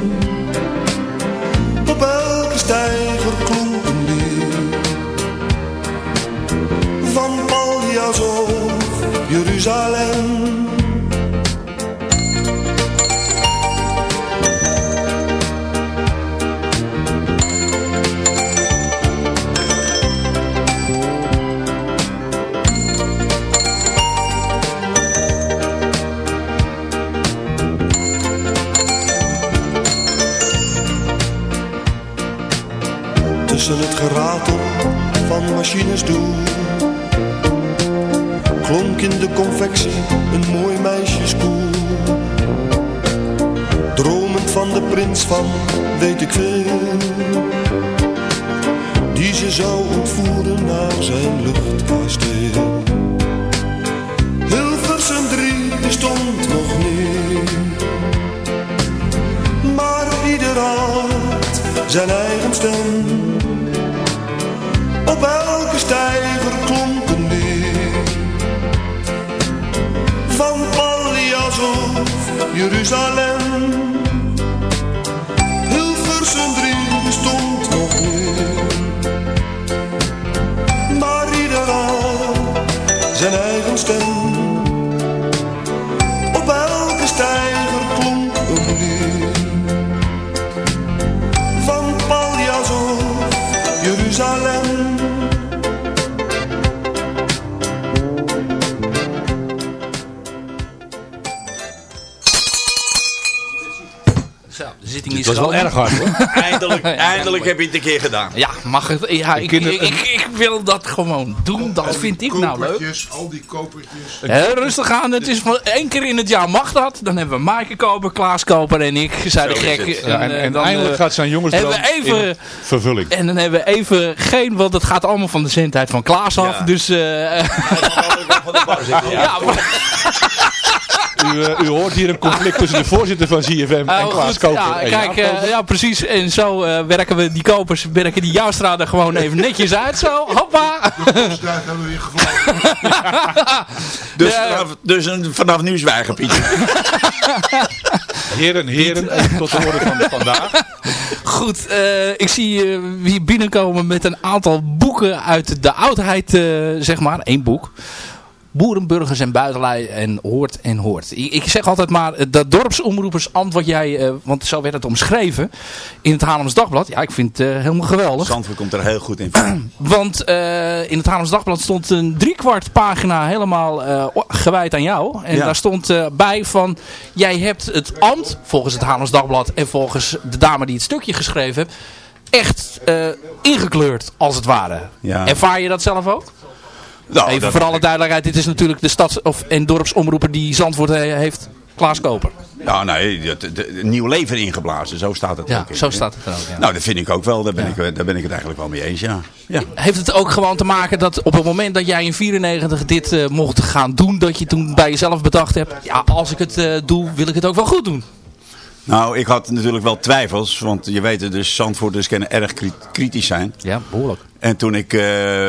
Stem. Op elke stijger klonk een lied. Van Paljas of Jeruzalem. Zo, de zitting is was wel erg hard, hoor. Eindelijk, eindelijk heb je het een keer gedaan. Ja, mag het? Ja, het- ik, ik, ik wil dat gewoon doen. Dat vind ik nou leuk. Kopertjes, Al die kopertjes. Hè, rustig aan. Het is van één keer in het jaar mag dat. Dan hebben we Maaike Koper, Klaas Koper en ik. Zijn de gek. het. Ja, en- eh, en dan, eindelijk eh, gaat zijn we even, in vervulling. En dan hebben we even geen, want het gaat allemaal van de zendtijd van Klaas af. Ja. Dus eh, ja, U, eh, u hoort hier een conflict tussen de voorzitter van ZFM en Klaas goed. Koper. Ja, en kijk, eh, ja, precies. En zo eh, werken we die kopers, werken die Joustra er gewoon even netjes uit. Zo, hoppa. Postduif hebben we weer gevlogen. Dus, Ja. vanaf, dus een, vanaf nu zwijgen, Pieter. Heren, heren, even tot de orde van vandaag. Goed, eh, ik zie eh, hier binnenkomen met een aantal boeken uit de oudheid, eh, zeg maar. Eén boek. Boeren, burgers en buitenlui en hoort en hoort. Ik, zeg altijd maar, eh, dat dorpsomroepersambt wat jij, eh, want zo werd het omschreven in het Haarlems Dagblad. Ja, ik vind het eh, helemaal geweldig. Zandvoort komt er heel goed in. Want in het Haarlems Dagblad stond een driekwart pagina helemaal gewijd aan jou. En Ja. daar stond bij van, jij hebt het ambt, volgens het Haarlems Dagblad en volgens de dame die het stukje geschreven heeft, echt ingekleurd als het ware. Ja. Ervaar je dat zelf ook? Nou, Even voor alle duidelijkheid, dit is natuurlijk de stads- of, en dorpsomroeper die Zandvoort eh, heeft, Klaas Koper. Ja, nee, een nieuw leven ingeblazen. Zo staat het Ja, ook. in, zo staat het ook, ja. Nou, dat vind ik ook wel. Daar ben, ik, eh, daar ben ik het eigenlijk wel mee eens, ja. ja. Heeft het ook gewoon te maken dat op het moment dat jij in 94 dit eh, mocht gaan doen, dat je toen bij jezelf bedacht hebt, ja, als ik het doe, wil ik het ook wel goed doen. Nou, ik had natuurlijk wel twijfels. Want je weet het dus, Zandvoorters kunnen erg kri- kritisch zijn. Ja, behoorlijk. En toen ik eh,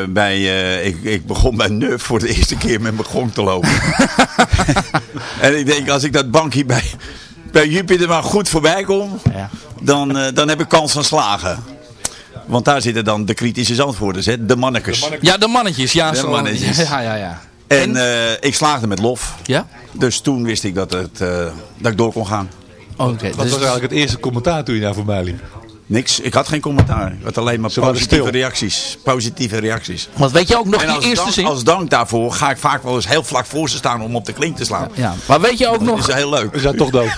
bij, eh, ik, ik begon bij Nuf voor de eerste keer met mijn gong te lopen. en ik denk, als ik dat bankje bij, bij Jupiter maar goed voorbij kom, Ja. dan, eh, dan heb ik kans van slagen. Want daar zitten dan de kritische Zandvoorters, hè? de mannekes. Ja, de mannetjes. Ja, De zo- mannetjes. Ja, ja, ja. En eh, ik slaagde met lof. Ja? Dus toen wist ik dat, het, eh, dat ik door kon gaan. Oké. Wat dus- was eigenlijk het eerste commentaar toen je daar voorbij liep? Niks, ik had geen commentaar. Ik had alleen maar positieve reacties. Positieve reacties. Want weet je ook nog en als eerste dank, zin? als dank daarvoor ga ik vaak wel eens heel vlak voor ze staan om op de klink te slaan. Ja, maar weet je ook Dat nog, is heel leuk. We zijn toch dood.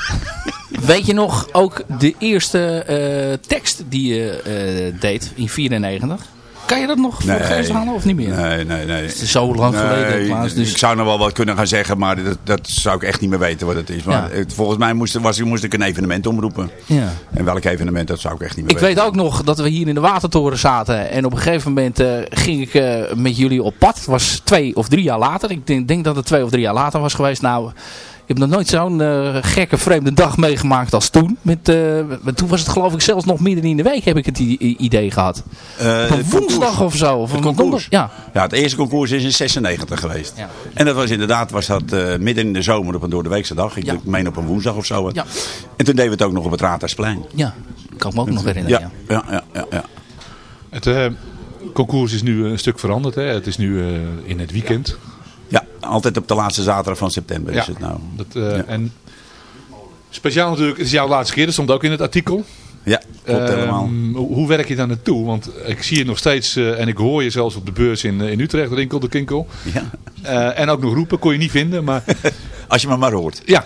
weet je nog ook de eerste eh, tekst die je eh, deed in 94? Kan je dat nog voor de geest halen of niet meer? Nee, nee, nee. Het is zo lang geleden, Klaas. Dus... Ik zou nog wel wat kunnen gaan zeggen, maar dat, dat zou ik echt niet meer weten wat het is. Maar Ja. volgens mij moest, was, moest ik een evenement omroepen. Ja. En welk evenement, dat zou ik echt niet meer Ik weten. weet ook nog dat we hier in de Watertoren zaten. En op een gegeven moment eh, ging ik eh, met jullie op pad. Het was twee of drie jaar later. Ik denk, denk dat het twee of drie jaar later was geweest. Nou, ik heb nog nooit zo'n eh, gekke vreemde dag meegemaakt als toen. Met, eh, met- toen was het geloof ik zelfs nog midden in de week heb ik het idee gehad. Eh, Op een woensdag of zo. Of Het een concours. Ja. Ja, het eerste concours is in 96 geweest. Ja. En dat was inderdaad was dat, eh, midden in de zomer op een doordeweekse dag. Ik Ja. meen op een woensdag of zo. Ja. En toen deden we het ook nog op het Raadhuisplein. ja, kan ik me ook nog herinneren. Ja, Ja. ja, ja, ja. ja. Het eh, concours is nu een stuk veranderd. Hè? Het is nu eh, in het weekend. Altijd op de laatste zaterdag van september is het nou. Dat, eh, En speciaal natuurlijk, het is jouw laatste keer. Dat stond ook in het artikel. Ja, klopt Ehm, helemaal. hoe werk je daar naartoe? Want ik zie je nog steeds, eh, en ik hoor je zelfs op de beurs in, eh, in Utrecht, Rinkel de Kinkel. Ja. En ook nog roepen, kon je niet vinden. Maar Als je me maar hoort. ja,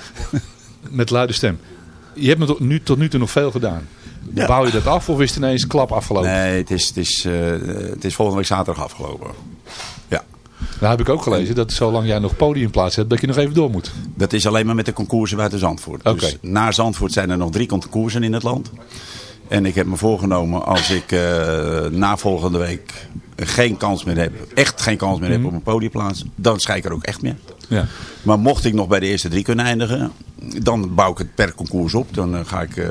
met luide stem. Je hebt me tot nu, tot nu toe nog veel gedaan. Bouw je dat af of is het ineens klap afgelopen? Nee, het is, het, is, het is volgende week zaterdag afgelopen. Nou heb ik ook gelezen dat zolang jij nog podiumplaats hebt, dat je nog even door moet. Dat is alleen maar met de concoursen buiten Zandvoort. Oké. Dus na Zandvoort zijn er nog drie concoursen in het land. En ik heb me voorgenomen als ik eh, na volgende week geen kans meer heb, echt geen kans meer heb op een podiumplaats, dan schijk ik er ook echt meer. Ja. Maar mocht ik nog bij de eerste drie kunnen eindigen, dan bouw ik het per concours op. Dan eh, ga ik eh,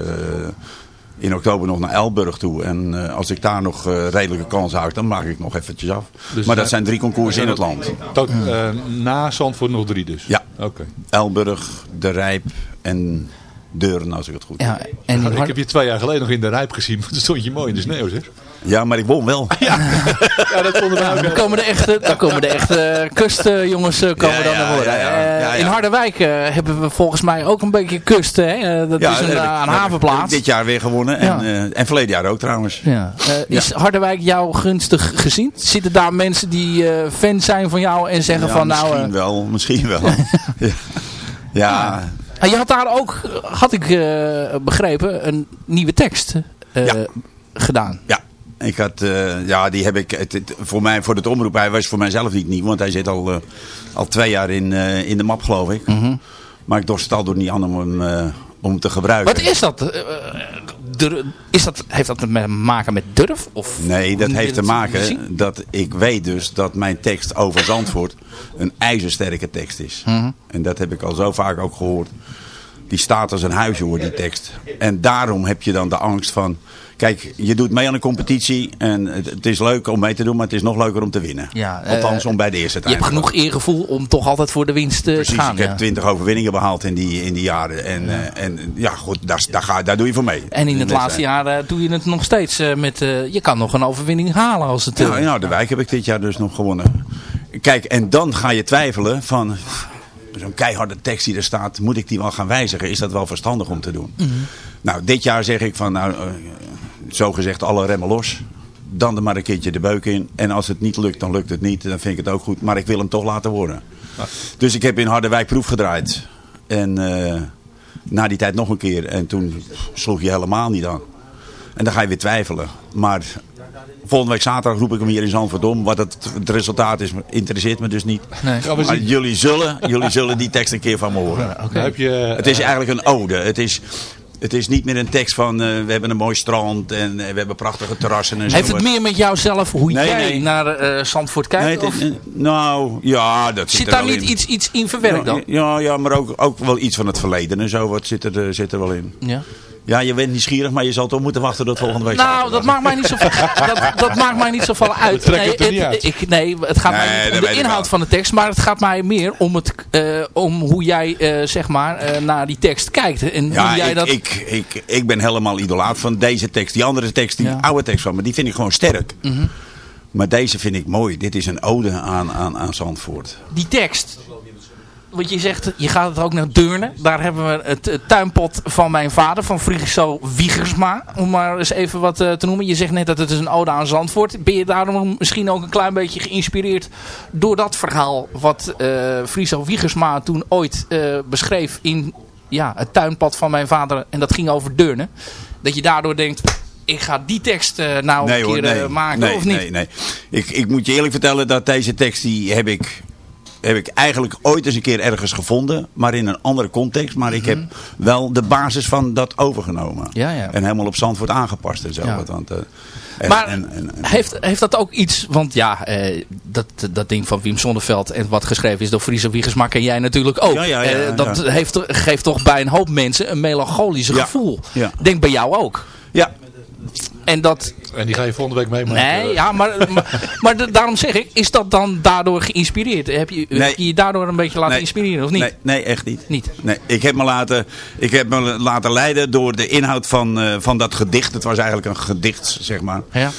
in oktober nog naar Elburg toe. En eh, als ik daar nog eh, redelijke kans hou, dan maak ik nog eventjes af. Dus, maar dat eh, zijn drie concoursen in het land. Tot, eh, na Zandvoort nog drie dus? Ja. Oké. Elburg, De Rijp en Deuren, als ik het goed Ja, heb. en die ik heb je twee jaar geleden nog in de Rijp gezien, want toen stond je mooi in de sneeuw zeg. Ja, maar ik won wel. Ja, dat vonden wij ook. Dan komen de echte, dan komen de echte kustjongens eh, komen Ja, dan naar voren. ja, ja. Eh, Ja, ja. In Harderwijk eh, hebben we volgens mij ook een beetje kust. Hè? Eh, dat is een, eh, eh, een havenplaats. Dit jaar weer gewonnen. Ja. En, eh, en verleden jaar ook trouwens. Ja. Eh, is Harderwijk jou gunstig gezien? Zitten daar mensen die eh, fan zijn van jou en zeggen Ja, van nou... misschien eh, wel, misschien wel. ja. ja. ah, je had daar ook, had ik eh, begrepen, een nieuwe tekst eh, gedaan. Ja. Ik had, eh, ja, die heb ik, het, het- voor mij, voor het omroep, hij was voor mijzelf niet nieuw, want hij zit al, eh, al twee jaar in, eh, in de map, geloof ik. Mhm. Maar ik dorst het al door niet aan om hem, om te gebruiken. Wat is dat? Is dat? Heeft dat te maken met durf? Of Nee, dat heeft te maken dat ik weet dus dat mijn tekst over Zandvoort een ijzersterke tekst is. Mhm. En dat heb ik al zo vaak ook gehoord. Die staat als een huisje hoor, die tekst. En daarom heb je dan de angst van... Kijk, je doet mee aan een competitie en het, is leuk om mee te doen, maar het is nog leuker om te winnen. Ja, eh, Althans, om bij de eerste te Je hebt genoeg eergevoel om toch altijd voor de winst eh, te Precies, gaan. ik heb twintig overwinningen behaald in die, in die jaren. En ja, en, ja goed, daar, daar, ga, daar doe je voor mee. En in het laatste jaar eh, doe je het nog steeds eh, met... eh, je kan nog een overwinning halen als het... eh, Ja, nou, de wijk heb ik dit jaar dus nog gewonnen. Kijk, en dan ga je twijfelen van... Zo'n keiharde tekst die er staat, moet ik die wel gaan wijzigen? Is dat wel verstandig om te doen? Mhm. Nou, dit jaar zeg ik van, nou, eh, zo gezegd alle remmen los. Dan er maar een keertje de beuk in. En als het niet lukt, dan lukt het niet. Dan vind ik het ook goed. Maar ik wil hem toch laten worden. Dus ik heb in Harderwijk proef gedraaid. En eh, na die tijd nog een keer. En toen sloeg je helemaal niet aan. En dan ga je weer twijfelen. Maar volgende week zaterdag roep ik hem hier in Zandvoort om. Wat het, het resultaat is, interesseert me dus niet. Nee. Maar jullie zullen, jullie zullen die tekst een keer van me horen. Heb je, eh, Het is eigenlijk een ode. Het is, het is niet meer een tekst van eh, we hebben een mooi strand en eh, we hebben prachtige terrassen en zo. Heeft het meer met jouzelf, hoe Nee, jij nee. naar eh Zandvoort kijkt? Nee, of nou, ja, dat zit, zit daar niet in. iets, iets in verwerkt dan? Ja, ja maar ook, ook wel iets van het verleden en zo. Wat zit er, zit er wel in. Ja. Ja, je bent nieuwsgierig, maar je zal toch moeten wachten tot volgende week Nou, dat maakt mij niet zoveel, dat, dat maakt mij niet zoveel uit. trekt het niet het, uit. Ik, nee, het gaat Nee, mij om de inhoud wel. van de tekst, maar het gaat mij meer om, het, eh, om hoe jij eh, zeg maar, eh, naar die tekst kijkt. En Ja, hoe jij ik, dat... ik, ik, ik ben helemaal idolaat van deze tekst. Die andere tekst, die Ja. oude tekst van me, die vind ik gewoon sterk. Mhm. Maar deze vind ik mooi. Dit is een ode aan, aan, aan Zandvoort. die tekst. Want je zegt, je gaat het ook naar Deurne. Daar hebben we het, het tuinpot van mijn vader, van Friso Wiegersma. Om maar eens even wat eh, te noemen. Je zegt net dat het is een ode aan Zandvoort. Ben je daarom misschien ook een klein beetje geïnspireerd door dat verhaal... wat eh Friso Wiegersma toen ooit eh, beschreef in ja, het tuinpad van mijn vader. En dat ging over Deurne. Dat je daardoor denkt, ik ga die tekst nou een keer maken, nee, of niet? Nee, nee. Ik, ik moet je eerlijk vertellen dat deze tekst, die heb ik, heb ik eigenlijk ooit eens een keer ergens gevonden. Maar in een andere context. Maar ik heb wel de basis van dat overgenomen. Ja, ja. En helemaal op Zandvoort aangepast en zo. Ja. Want, eh, en- Maar en- en- en- heeft, heeft dat ook iets, want ja, eh, dat, dat ding van Wim Sonneveld en wat geschreven is door Friese Wiegersma ken jij natuurlijk ook. Ja, ja, ja, Eh, dat. Heeft, geeft toch bij een hoop mensen een melancholisch gevoel. Denk bij jou ook. Ja. En dat, En die ga je volgende week meemaken. nee, ja, maar, maar, maar daarom zeg ik, is dat dan daardoor geïnspireerd? Heb je Nee. heb je je daardoor een beetje laten Nee. inspireren of niet? Nee, nee, echt niet. Niet. Nee, ik heb me laten, ik heb me laten leiden door de inhoud van, eh, van dat gedicht. Het was eigenlijk een gedicht, zeg maar. Ja.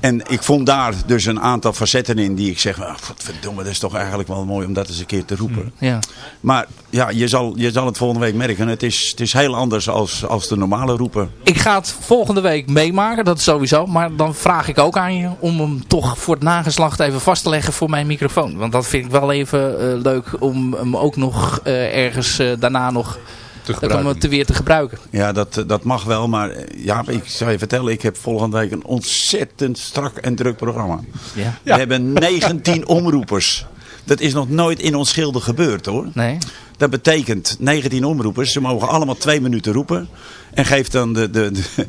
En ik vond daar dus een aantal facetten in die ik zeg, ah, verdomme, dat is toch eigenlijk wel mooi om dat eens een keer te roepen. Ja. Maar ja, je zal, je zal het volgende week merken. Het is, het is heel anders als, als de normale roepen. Ik ga het volgende week meemaken, dat is sowieso. Maar dan vraag ik ook aan je om hem toch voor het nageslacht even vast te leggen voor mijn microfoon. Want dat vind ik wel even eh, leuk om hem ook nog eh, ergens eh, daarna nog dan gebruiken. komen we te weer te gebruiken. Ja, dat, eh, dat mag wel, maar eh, ja, ik zou je vertellen, ik heb volgende week een ontzettend strak en druk programma. Ja. We hebben 19 omroepers. Dat is nog nooit in ons schilder gebeurd hoor. Nee. Dat betekent 19 omroepers, ze mogen allemaal twee minuten roepen. En geeft dan de, de, de,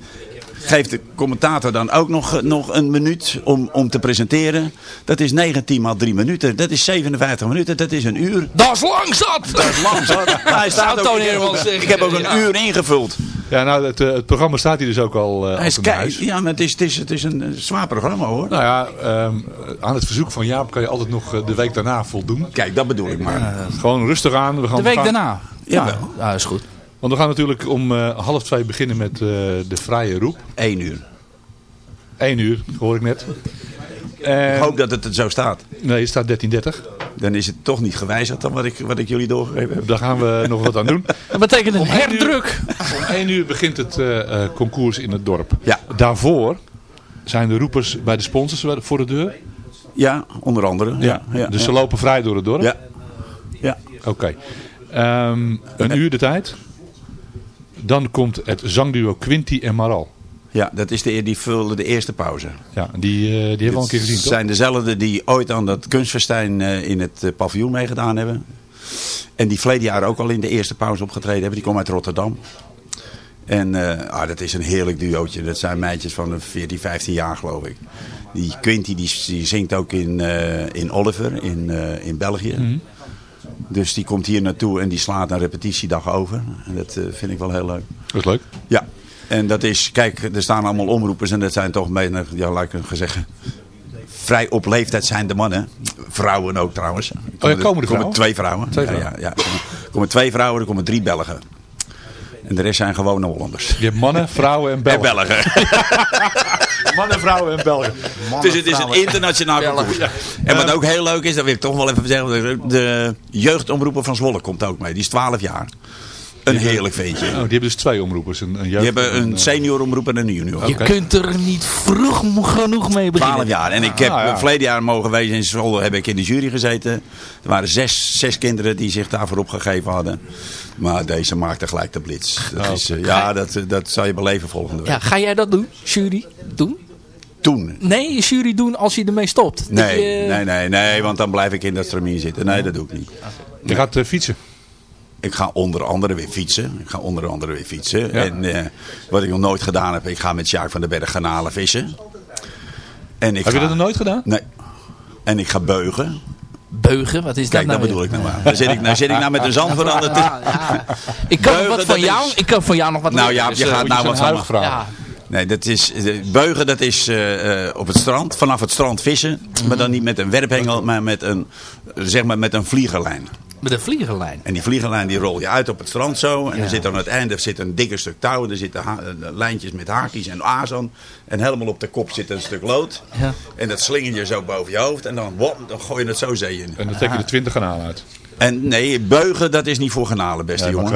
geeft de commentator dan ook nog, nog een minuut om, om te presenteren. Dat is 19 maal 3 minuten. Dat is 57 minuten, dat is een uur. Dat is lang zat! Dat is lang zat. Hij staat ook, ik, heb ook, Hermans zeggen. ik heb ook een Ja. uur ingevuld. Ja, nou, het, eh, het programma staat hier dus ook al, eh Hij is ja, maar het is, het, is, het is een zwaar programma hoor. Nou ja, ehm, aan het verzoek van Jaap kan je altijd nog eh, de week daarna voldoen. Kijk, dat bedoel ik maar. Gewoon rustig aan. We gaan De week gaan- daarna. Ja. Ja, ja, is goed. Want we gaan natuurlijk om eh, half twee beginnen met eh, de vrije roep. Eén uur. Eén uur, hoor ik net. En- Ik hoop dat het zo staat. Nee, het staat 13.30. Dan is het toch niet gewijzigd dan wat ik, wat ik jullie doorgegeven heb. Daar gaan we nog wat aan doen. Dat betekent een Om herdruk. Om één uur begint het eh, eh, concours in het dorp. Ja. Daarvoor zijn de roepers bij de sponsors voor de deur. Ja, onder andere. Ja, ja, dus ja. ze lopen vrij door het dorp? Ja. Ja. Oké. Ehm, een uur de tijd. Dan komt het zangduo Quinty en Maral. Ja, dat is de, die vulde de eerste pauze. Ja, die, eh, die hebben we al een keer gezien, Het toch? zijn dezelfde die ooit aan dat kunstfestijn eh, in het eh, paviljoen meegedaan hebben. En die verleden jaar ook al in de eerste pauze opgetreden hebben. Die komen uit Rotterdam. En ah, dat is een heerlijk duootje. Dat zijn meisjes van een 14, 15 jaar geloof ik. Die Quinty die, die zingt ook in, in Oliver in, in België. Mhm. Dus die komt hier naartoe en die slaat een repetitiedag over. En dat eh, vind ik wel heel leuk. Dat is leuk. Ja, en dat is, kijk, er staan allemaal omroepers en dat zijn toch ja, laat ik het zeggen, vrij op leeftijd zijn de mannen. Vrouwen ook trouwens. Oh ja, komen er vrouwen? twee vrouwen. Twee vrouwen. Ja, ja. Er komen twee vrouwen, er komen drie Belgen. En de rest zijn gewone Hollanders. Je hebt mannen, vrouwen en En Belgen. Mannen, vrouwen en Belgen. dus het is een internationaal concours. En wat ook heel leuk is, dat wil ik toch wel even zeggen. De jeugdomroeper van Zwolle komt ook mee. Die is 12 jaar. Een heerlijk ventje. Oh, die hebben dus twee omroepers. Een, een Die hebben een eh, senioromroep en een junior. Je kunt er niet vroeg genoeg mee beginnen. 12 jaar. En ik heb Ah, ja. verleden jaar mogen wezen in Zwolle heb ik in de jury gezeten. Er waren zes, zes kinderen die zich daarvoor opgegeven hadden. Maar deze maakte gelijk de blitz. Dat Oh. is, eh, ja, dat, dat zal je beleven volgende week. Ja, ga jij dat doen? Jury? Doen? Toen. Nee, jury doen als je ermee stopt. Nee, nee, nee, nee, want dan blijf ik in dat stramien zitten. Nee, dat doe ik niet. Je gaat eh, fietsen. Ik ga onder andere weer fietsen. Ik ga onder andere weer fietsen. Ja. En eh, wat ik nog nooit gedaan heb, ik ga met Sjaak van den Berg garnalen vissen. En ik Heb je dat nog nooit gedaan? Nee. En ik ga beugen. Beugen, wat is Kijk, dat dat nou? bedoel ik nou maar. Dan zit ik, nou zit ik nou met een zand veranderd. Ja, ja. Ik kan Beugen, wat van jou, is- ik kan van jou nog wat Nou ja, dus, je gaat nou je wat van vragen. Nee, dat is, eh, beugen dat is eh, eh, op het strand, vanaf het strand vissen. Maar dan niet met een werphengel, maar met een, zeg maar met een vliegerlijn. Met een vliegenlijn. En die vliegerlijn die rol je uit op het strand zo. En Ja. er zit aan het einde zit een dikker stuk touw. Er zitten eh, lijntjes met haakjes en aas aan. En helemaal op de kop zit een stuk lood. Ja. En dat slinger je zo boven je hoofd. En dan, wop, dan gooi je het zo zee in. En dan trek je de 20 kanalen uit. En nee, beugen dat is niet voor garnalen, beste jongen.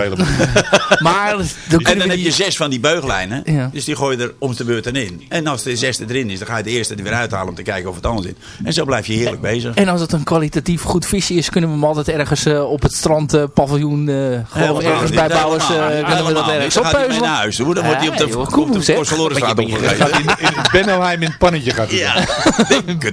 Maar dan En dan heb je zes van die beuglijnen. Ja. Dus die gooi je er om de beurt dan in. En als de zesde erin is, dan ga je de eerste er weer uithalen om te kijken of het anders zit. En zo blijf je heerlijk bezig. En als het een kwalitatief goed visje is, kunnen we hem altijd ergens eh, op het strand, eh, paviljoen, eh, gewoon ergens bij bouwers, eh, kunnen we dat ergens Dan gaat hij mee oppeuzelen. naar huis. Dan wordt hij op de, joh, op de opgegeven. In, in Bennoheim in het pannetje gaat hij dan.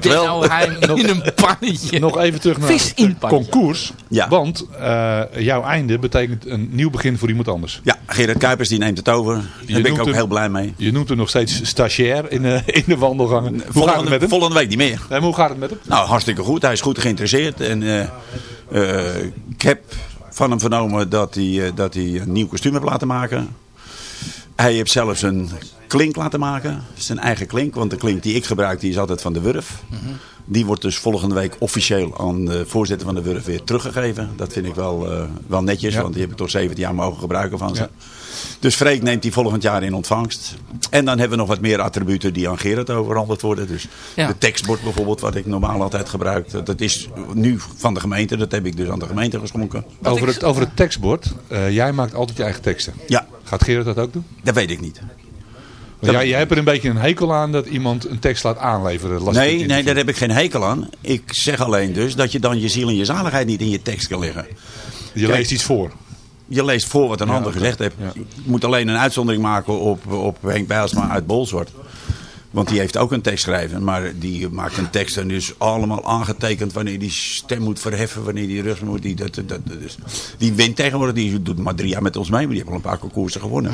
Ja, wel. Nou, hij in een pannetje. Nog even terug naar Vis in het concours. Ja. Want eh, jouw einde betekent een nieuw begin voor iemand anders. Ja, Gerard Kuipers die neemt het over. Daar ben ik ook hem- heel blij mee. Je noemt hem nog steeds stagiair in, eh, in de wandelgangen. Hoe gaat het met Volgende, hem? volgende week niet meer. Nee, hoe gaat het met hem? Nou, hartstikke goed. Hij is goed geïnteresseerd. En eh, ik heb van hem vernomen dat hij, dat hij een nieuw kostuum heeft laten maken. Hij heeft zelfs een klink laten maken. Zijn eigen klink. Want de klink die ik gebruik, die is altijd van de Wurf. Die wordt dus volgende week officieel aan de voorzitter van de Wurf weer teruggegeven. Dat vind ik wel, eh, wel netjes. Ja. Want die heb ik toch 17 jaar mogen gebruiken van ze. Ja. Dus Freek neemt die volgend jaar in ontvangst. En dan hebben we nog wat meer attributen die aan Gerard overhandigd worden. Dus Ja. de tekstbord bijvoorbeeld, wat ik normaal altijd gebruik. dat- Dat is nu van de gemeente. Dat heb ik dus aan de gemeente geschonken. Over het, over het tekstbord. Eh, jij maakt altijd je eigen teksten. Ja, Gaat Gerard dat ook doen? dat weet ik niet. Want jij, jij hebt er een beetje een hekel aan dat iemand een tekst laat aanleveren. las Nee, nee, daar heb ik geen hekel aan. Ik zeg alleen dus dat je dan je ziel en je zaligheid niet in je tekst kan leggen. Je Kijk. leest iets voor. je leest voor wat een ander gezegd heeft. Ik moet alleen een uitzondering maken op, op Henk Bijlsma uit Bolsward. Want die heeft ook een tekst geschreven. Maar die maakt een tekst en is allemaal aangetekend wanneer die stem moet verheffen. Wanneer die rust moet. Die, dat, dat, dat, dus, die wint tegenwoordig. Die doet maar drie jaar met ons mee. Maar die heeft al een paar concoursen gewonnen.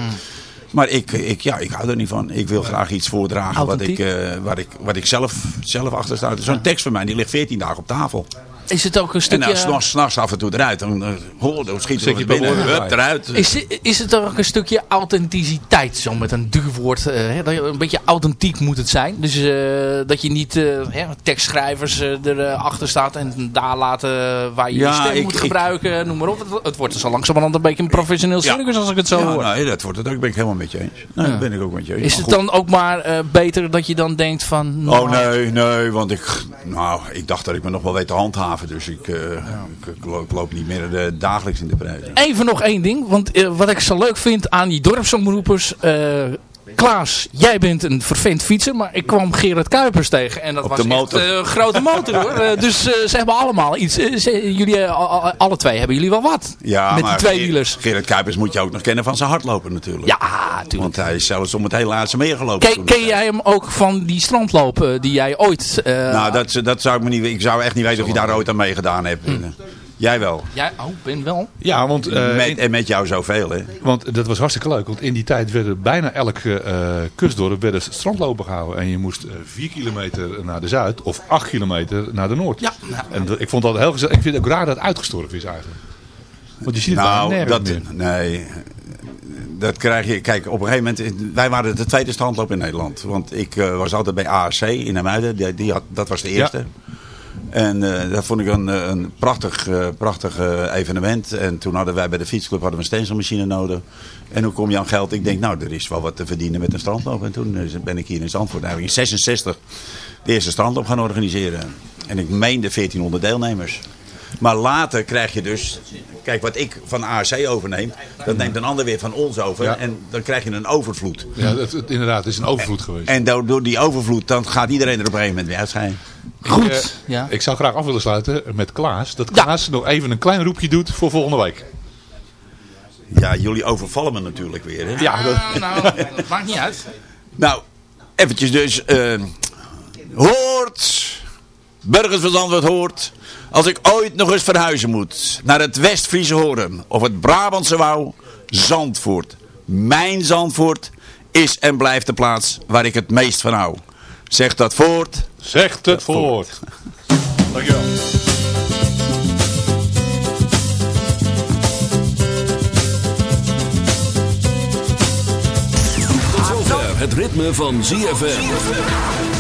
Maar ik, ik, ja, ik hou er niet van. Ik wil graag iets voordragen wat ik, waar ik, wat ik zelf, zelf achter sta. Zo'n tekst van mij die ligt 14 dagen op tafel. Is het ook een En stukje... nou, s'nachts af en toe eruit. Dan, dan, hoor, dan schiet Zet er binnen. Hup, eruit. Is, is het ook een stukje authenticiteit, zo met een duur woord? eh, hè, dat je, een beetje authentiek moet het zijn. Dus eh, dat je niet eh, hè, tekstschrijvers erachter staat en daar laten waar je Ja, je stem ik- moet ik- gebruiken, noem maar op. Het, het wordt zo langzamerhand een beetje een professioneel circus als ik het zo ja, hoor. nee, dat wordt het ook. Ben ik helemaal met je eens. Nee, Ja. dat ben ik ook met je eens. Is het dan ook maar eh, beter dat je dan denkt van... nou, Oh nee, nee, want ik, nou, ik dacht dat ik me nog wel weet te handhaven. Dus ik, eh, ik, loop, niet meer eh, dagelijks in de prijs. Even nog één ding, want eh, wat ik zo leuk vind aan die dorpsomroepers... Klaas, jij bent een vervent fietser, maar ik kwam Gerard Kuipers tegen. En dat Op was de echt motor. eh, een grote motor hoor. Eh, dus eh, ze hebben allemaal iets. ze- jullie, al- al- alle twee hebben jullie wel wat. Ja, met die twee wielers. Gerrit Kuipers moet je ook nog kennen van zijn hardlopen natuurlijk. Ja, natuurlijk. Want hij is zelfs om het hele laatste meer gelopen. Ken, jij hem ook van die strandlopen die jij ooit... nou, dat, dat zou ik me niet Ik zou echt niet weten of je daar ooit aan meegedaan hebt. Hm. Jij wel. Jij, oh, ben wel. Ja, want, eh, met, en met jou zoveel, hè? want dat was hartstikke leuk. Want in die tijd werden bijna elke eh kustdorp werden strandlopen gehouden. En je moest eh, vier kilometer naar de zuid of acht kilometer naar de noord. Ja. En dat- ik vond dat heel gezellig. Ik vind het ook raar dat het uitgestorven is eigenlijk. Want je ziet het nou, bijna dat, meer. nee. Dat krijg je, kijk, op een gegeven moment, wij waren de tweede strandloop in Nederland. Want ik eh, was altijd bij ARC in Amuiden, die, die had, dat was de eerste. En eh, dat vond ik een, eh, een prachtig, eh, prachtig evenement. En toen hadden wij bij de fietsclub hadden we een stencilmachine nodig. En hoe kom je aan geld? Ik denk, nou, er is wel wat te verdienen met een strandloop. En toen ben ik hier in Zandvoort, eigenlijk in 66, de eerste strandloop gaan organiseren. En ik meende 1400 deelnemers. Maar later krijg je dus, kijk wat ik van ARC overneem, dat neemt een ander weer van ons over. Ja. En dan krijg je een overvloed. Ja, dat, het- inderdaad, het is een overvloed geweest. En door, door die overvloed, dan gaat iedereen er op een gegeven moment weer uitschijnen. Ik, eh, ja. ik zou graag af willen sluiten met Klaas. Dat Klaas nog even een klein roepje doet voor volgende week. Ja, jullie overvallen me natuurlijk weer. Hè? Ja, dat- Ah, nou, dat maakt niet uit. Nou, eventjes dus. eh, hoort, burgers van Zandvoort hoort. Als ik ooit nog eens verhuizen moet naar het West-Friese Horen of het Brabantse Wouw, Zandvoort. Mijn Zandvoort is en blijft de plaats waar ik het meest van hou. Zeg dat voort. Zegt het voort. Dankjewel. Tot zover het ritme van ZFM.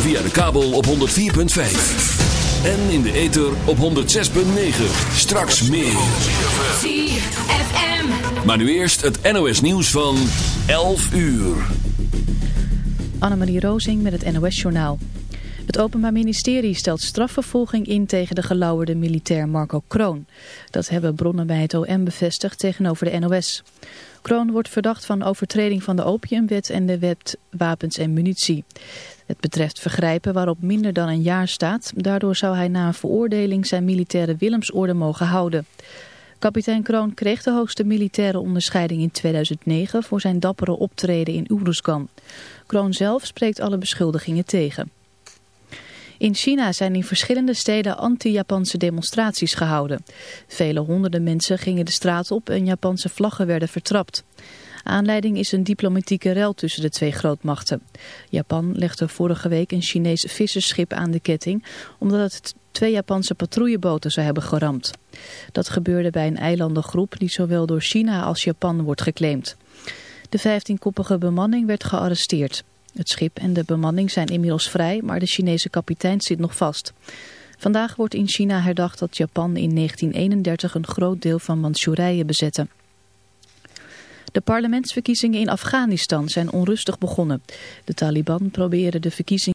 Via de kabel op 104.5. En in de ether op 106.9. Straks meer. ZFM. Maar nu eerst het NOS nieuws van 11 uur. Annemarie Rozing met het NOS-journaal. Het Openbaar Ministerie stelt strafvervolging in tegen de gelauwerde militair Marco Kroon. Dat hebben bronnen bij het OM bevestigd tegenover de NOS. Kroon wordt verdacht van overtreding van de opiumwet en de wet wapens en munitie. Het betreft vergrijpen waarop minder dan een jaar staat. Daardoor zou hij na een veroordeling zijn militaire Willemsorde mogen houden. Kapitein Kroon kreeg de hoogste militaire onderscheiding in 2009 voor zijn dappere optreden in Oeruzkan. Kroon zelf spreekt alle beschuldigingen tegen. In China zijn in verschillende steden anti-Japanse demonstraties gehouden. Vele honderden mensen gingen de straat op en Japanse vlaggen werden vertrapt. Aanleiding is een diplomatieke rel tussen de twee grootmachten. Japan legde vorige week een Chinees vissersschip aan de ketting omdat het twee Japanse patrouilleboten zou hebben geramd. Dat gebeurde bij een eilandengroep die zowel door China als Japan wordt geclaimd. De 15-koppige bemanning werd gearresteerd. Het schip en de bemanning zijn inmiddels vrij, maar de Chinese kapitein zit nog vast. Vandaag wordt in China herdacht dat Japan in 1931 een groot deel van Manchurije bezette. De parlementsverkiezingen in Afghanistan zijn onrustig begonnen. De Taliban proberen de verkiezingen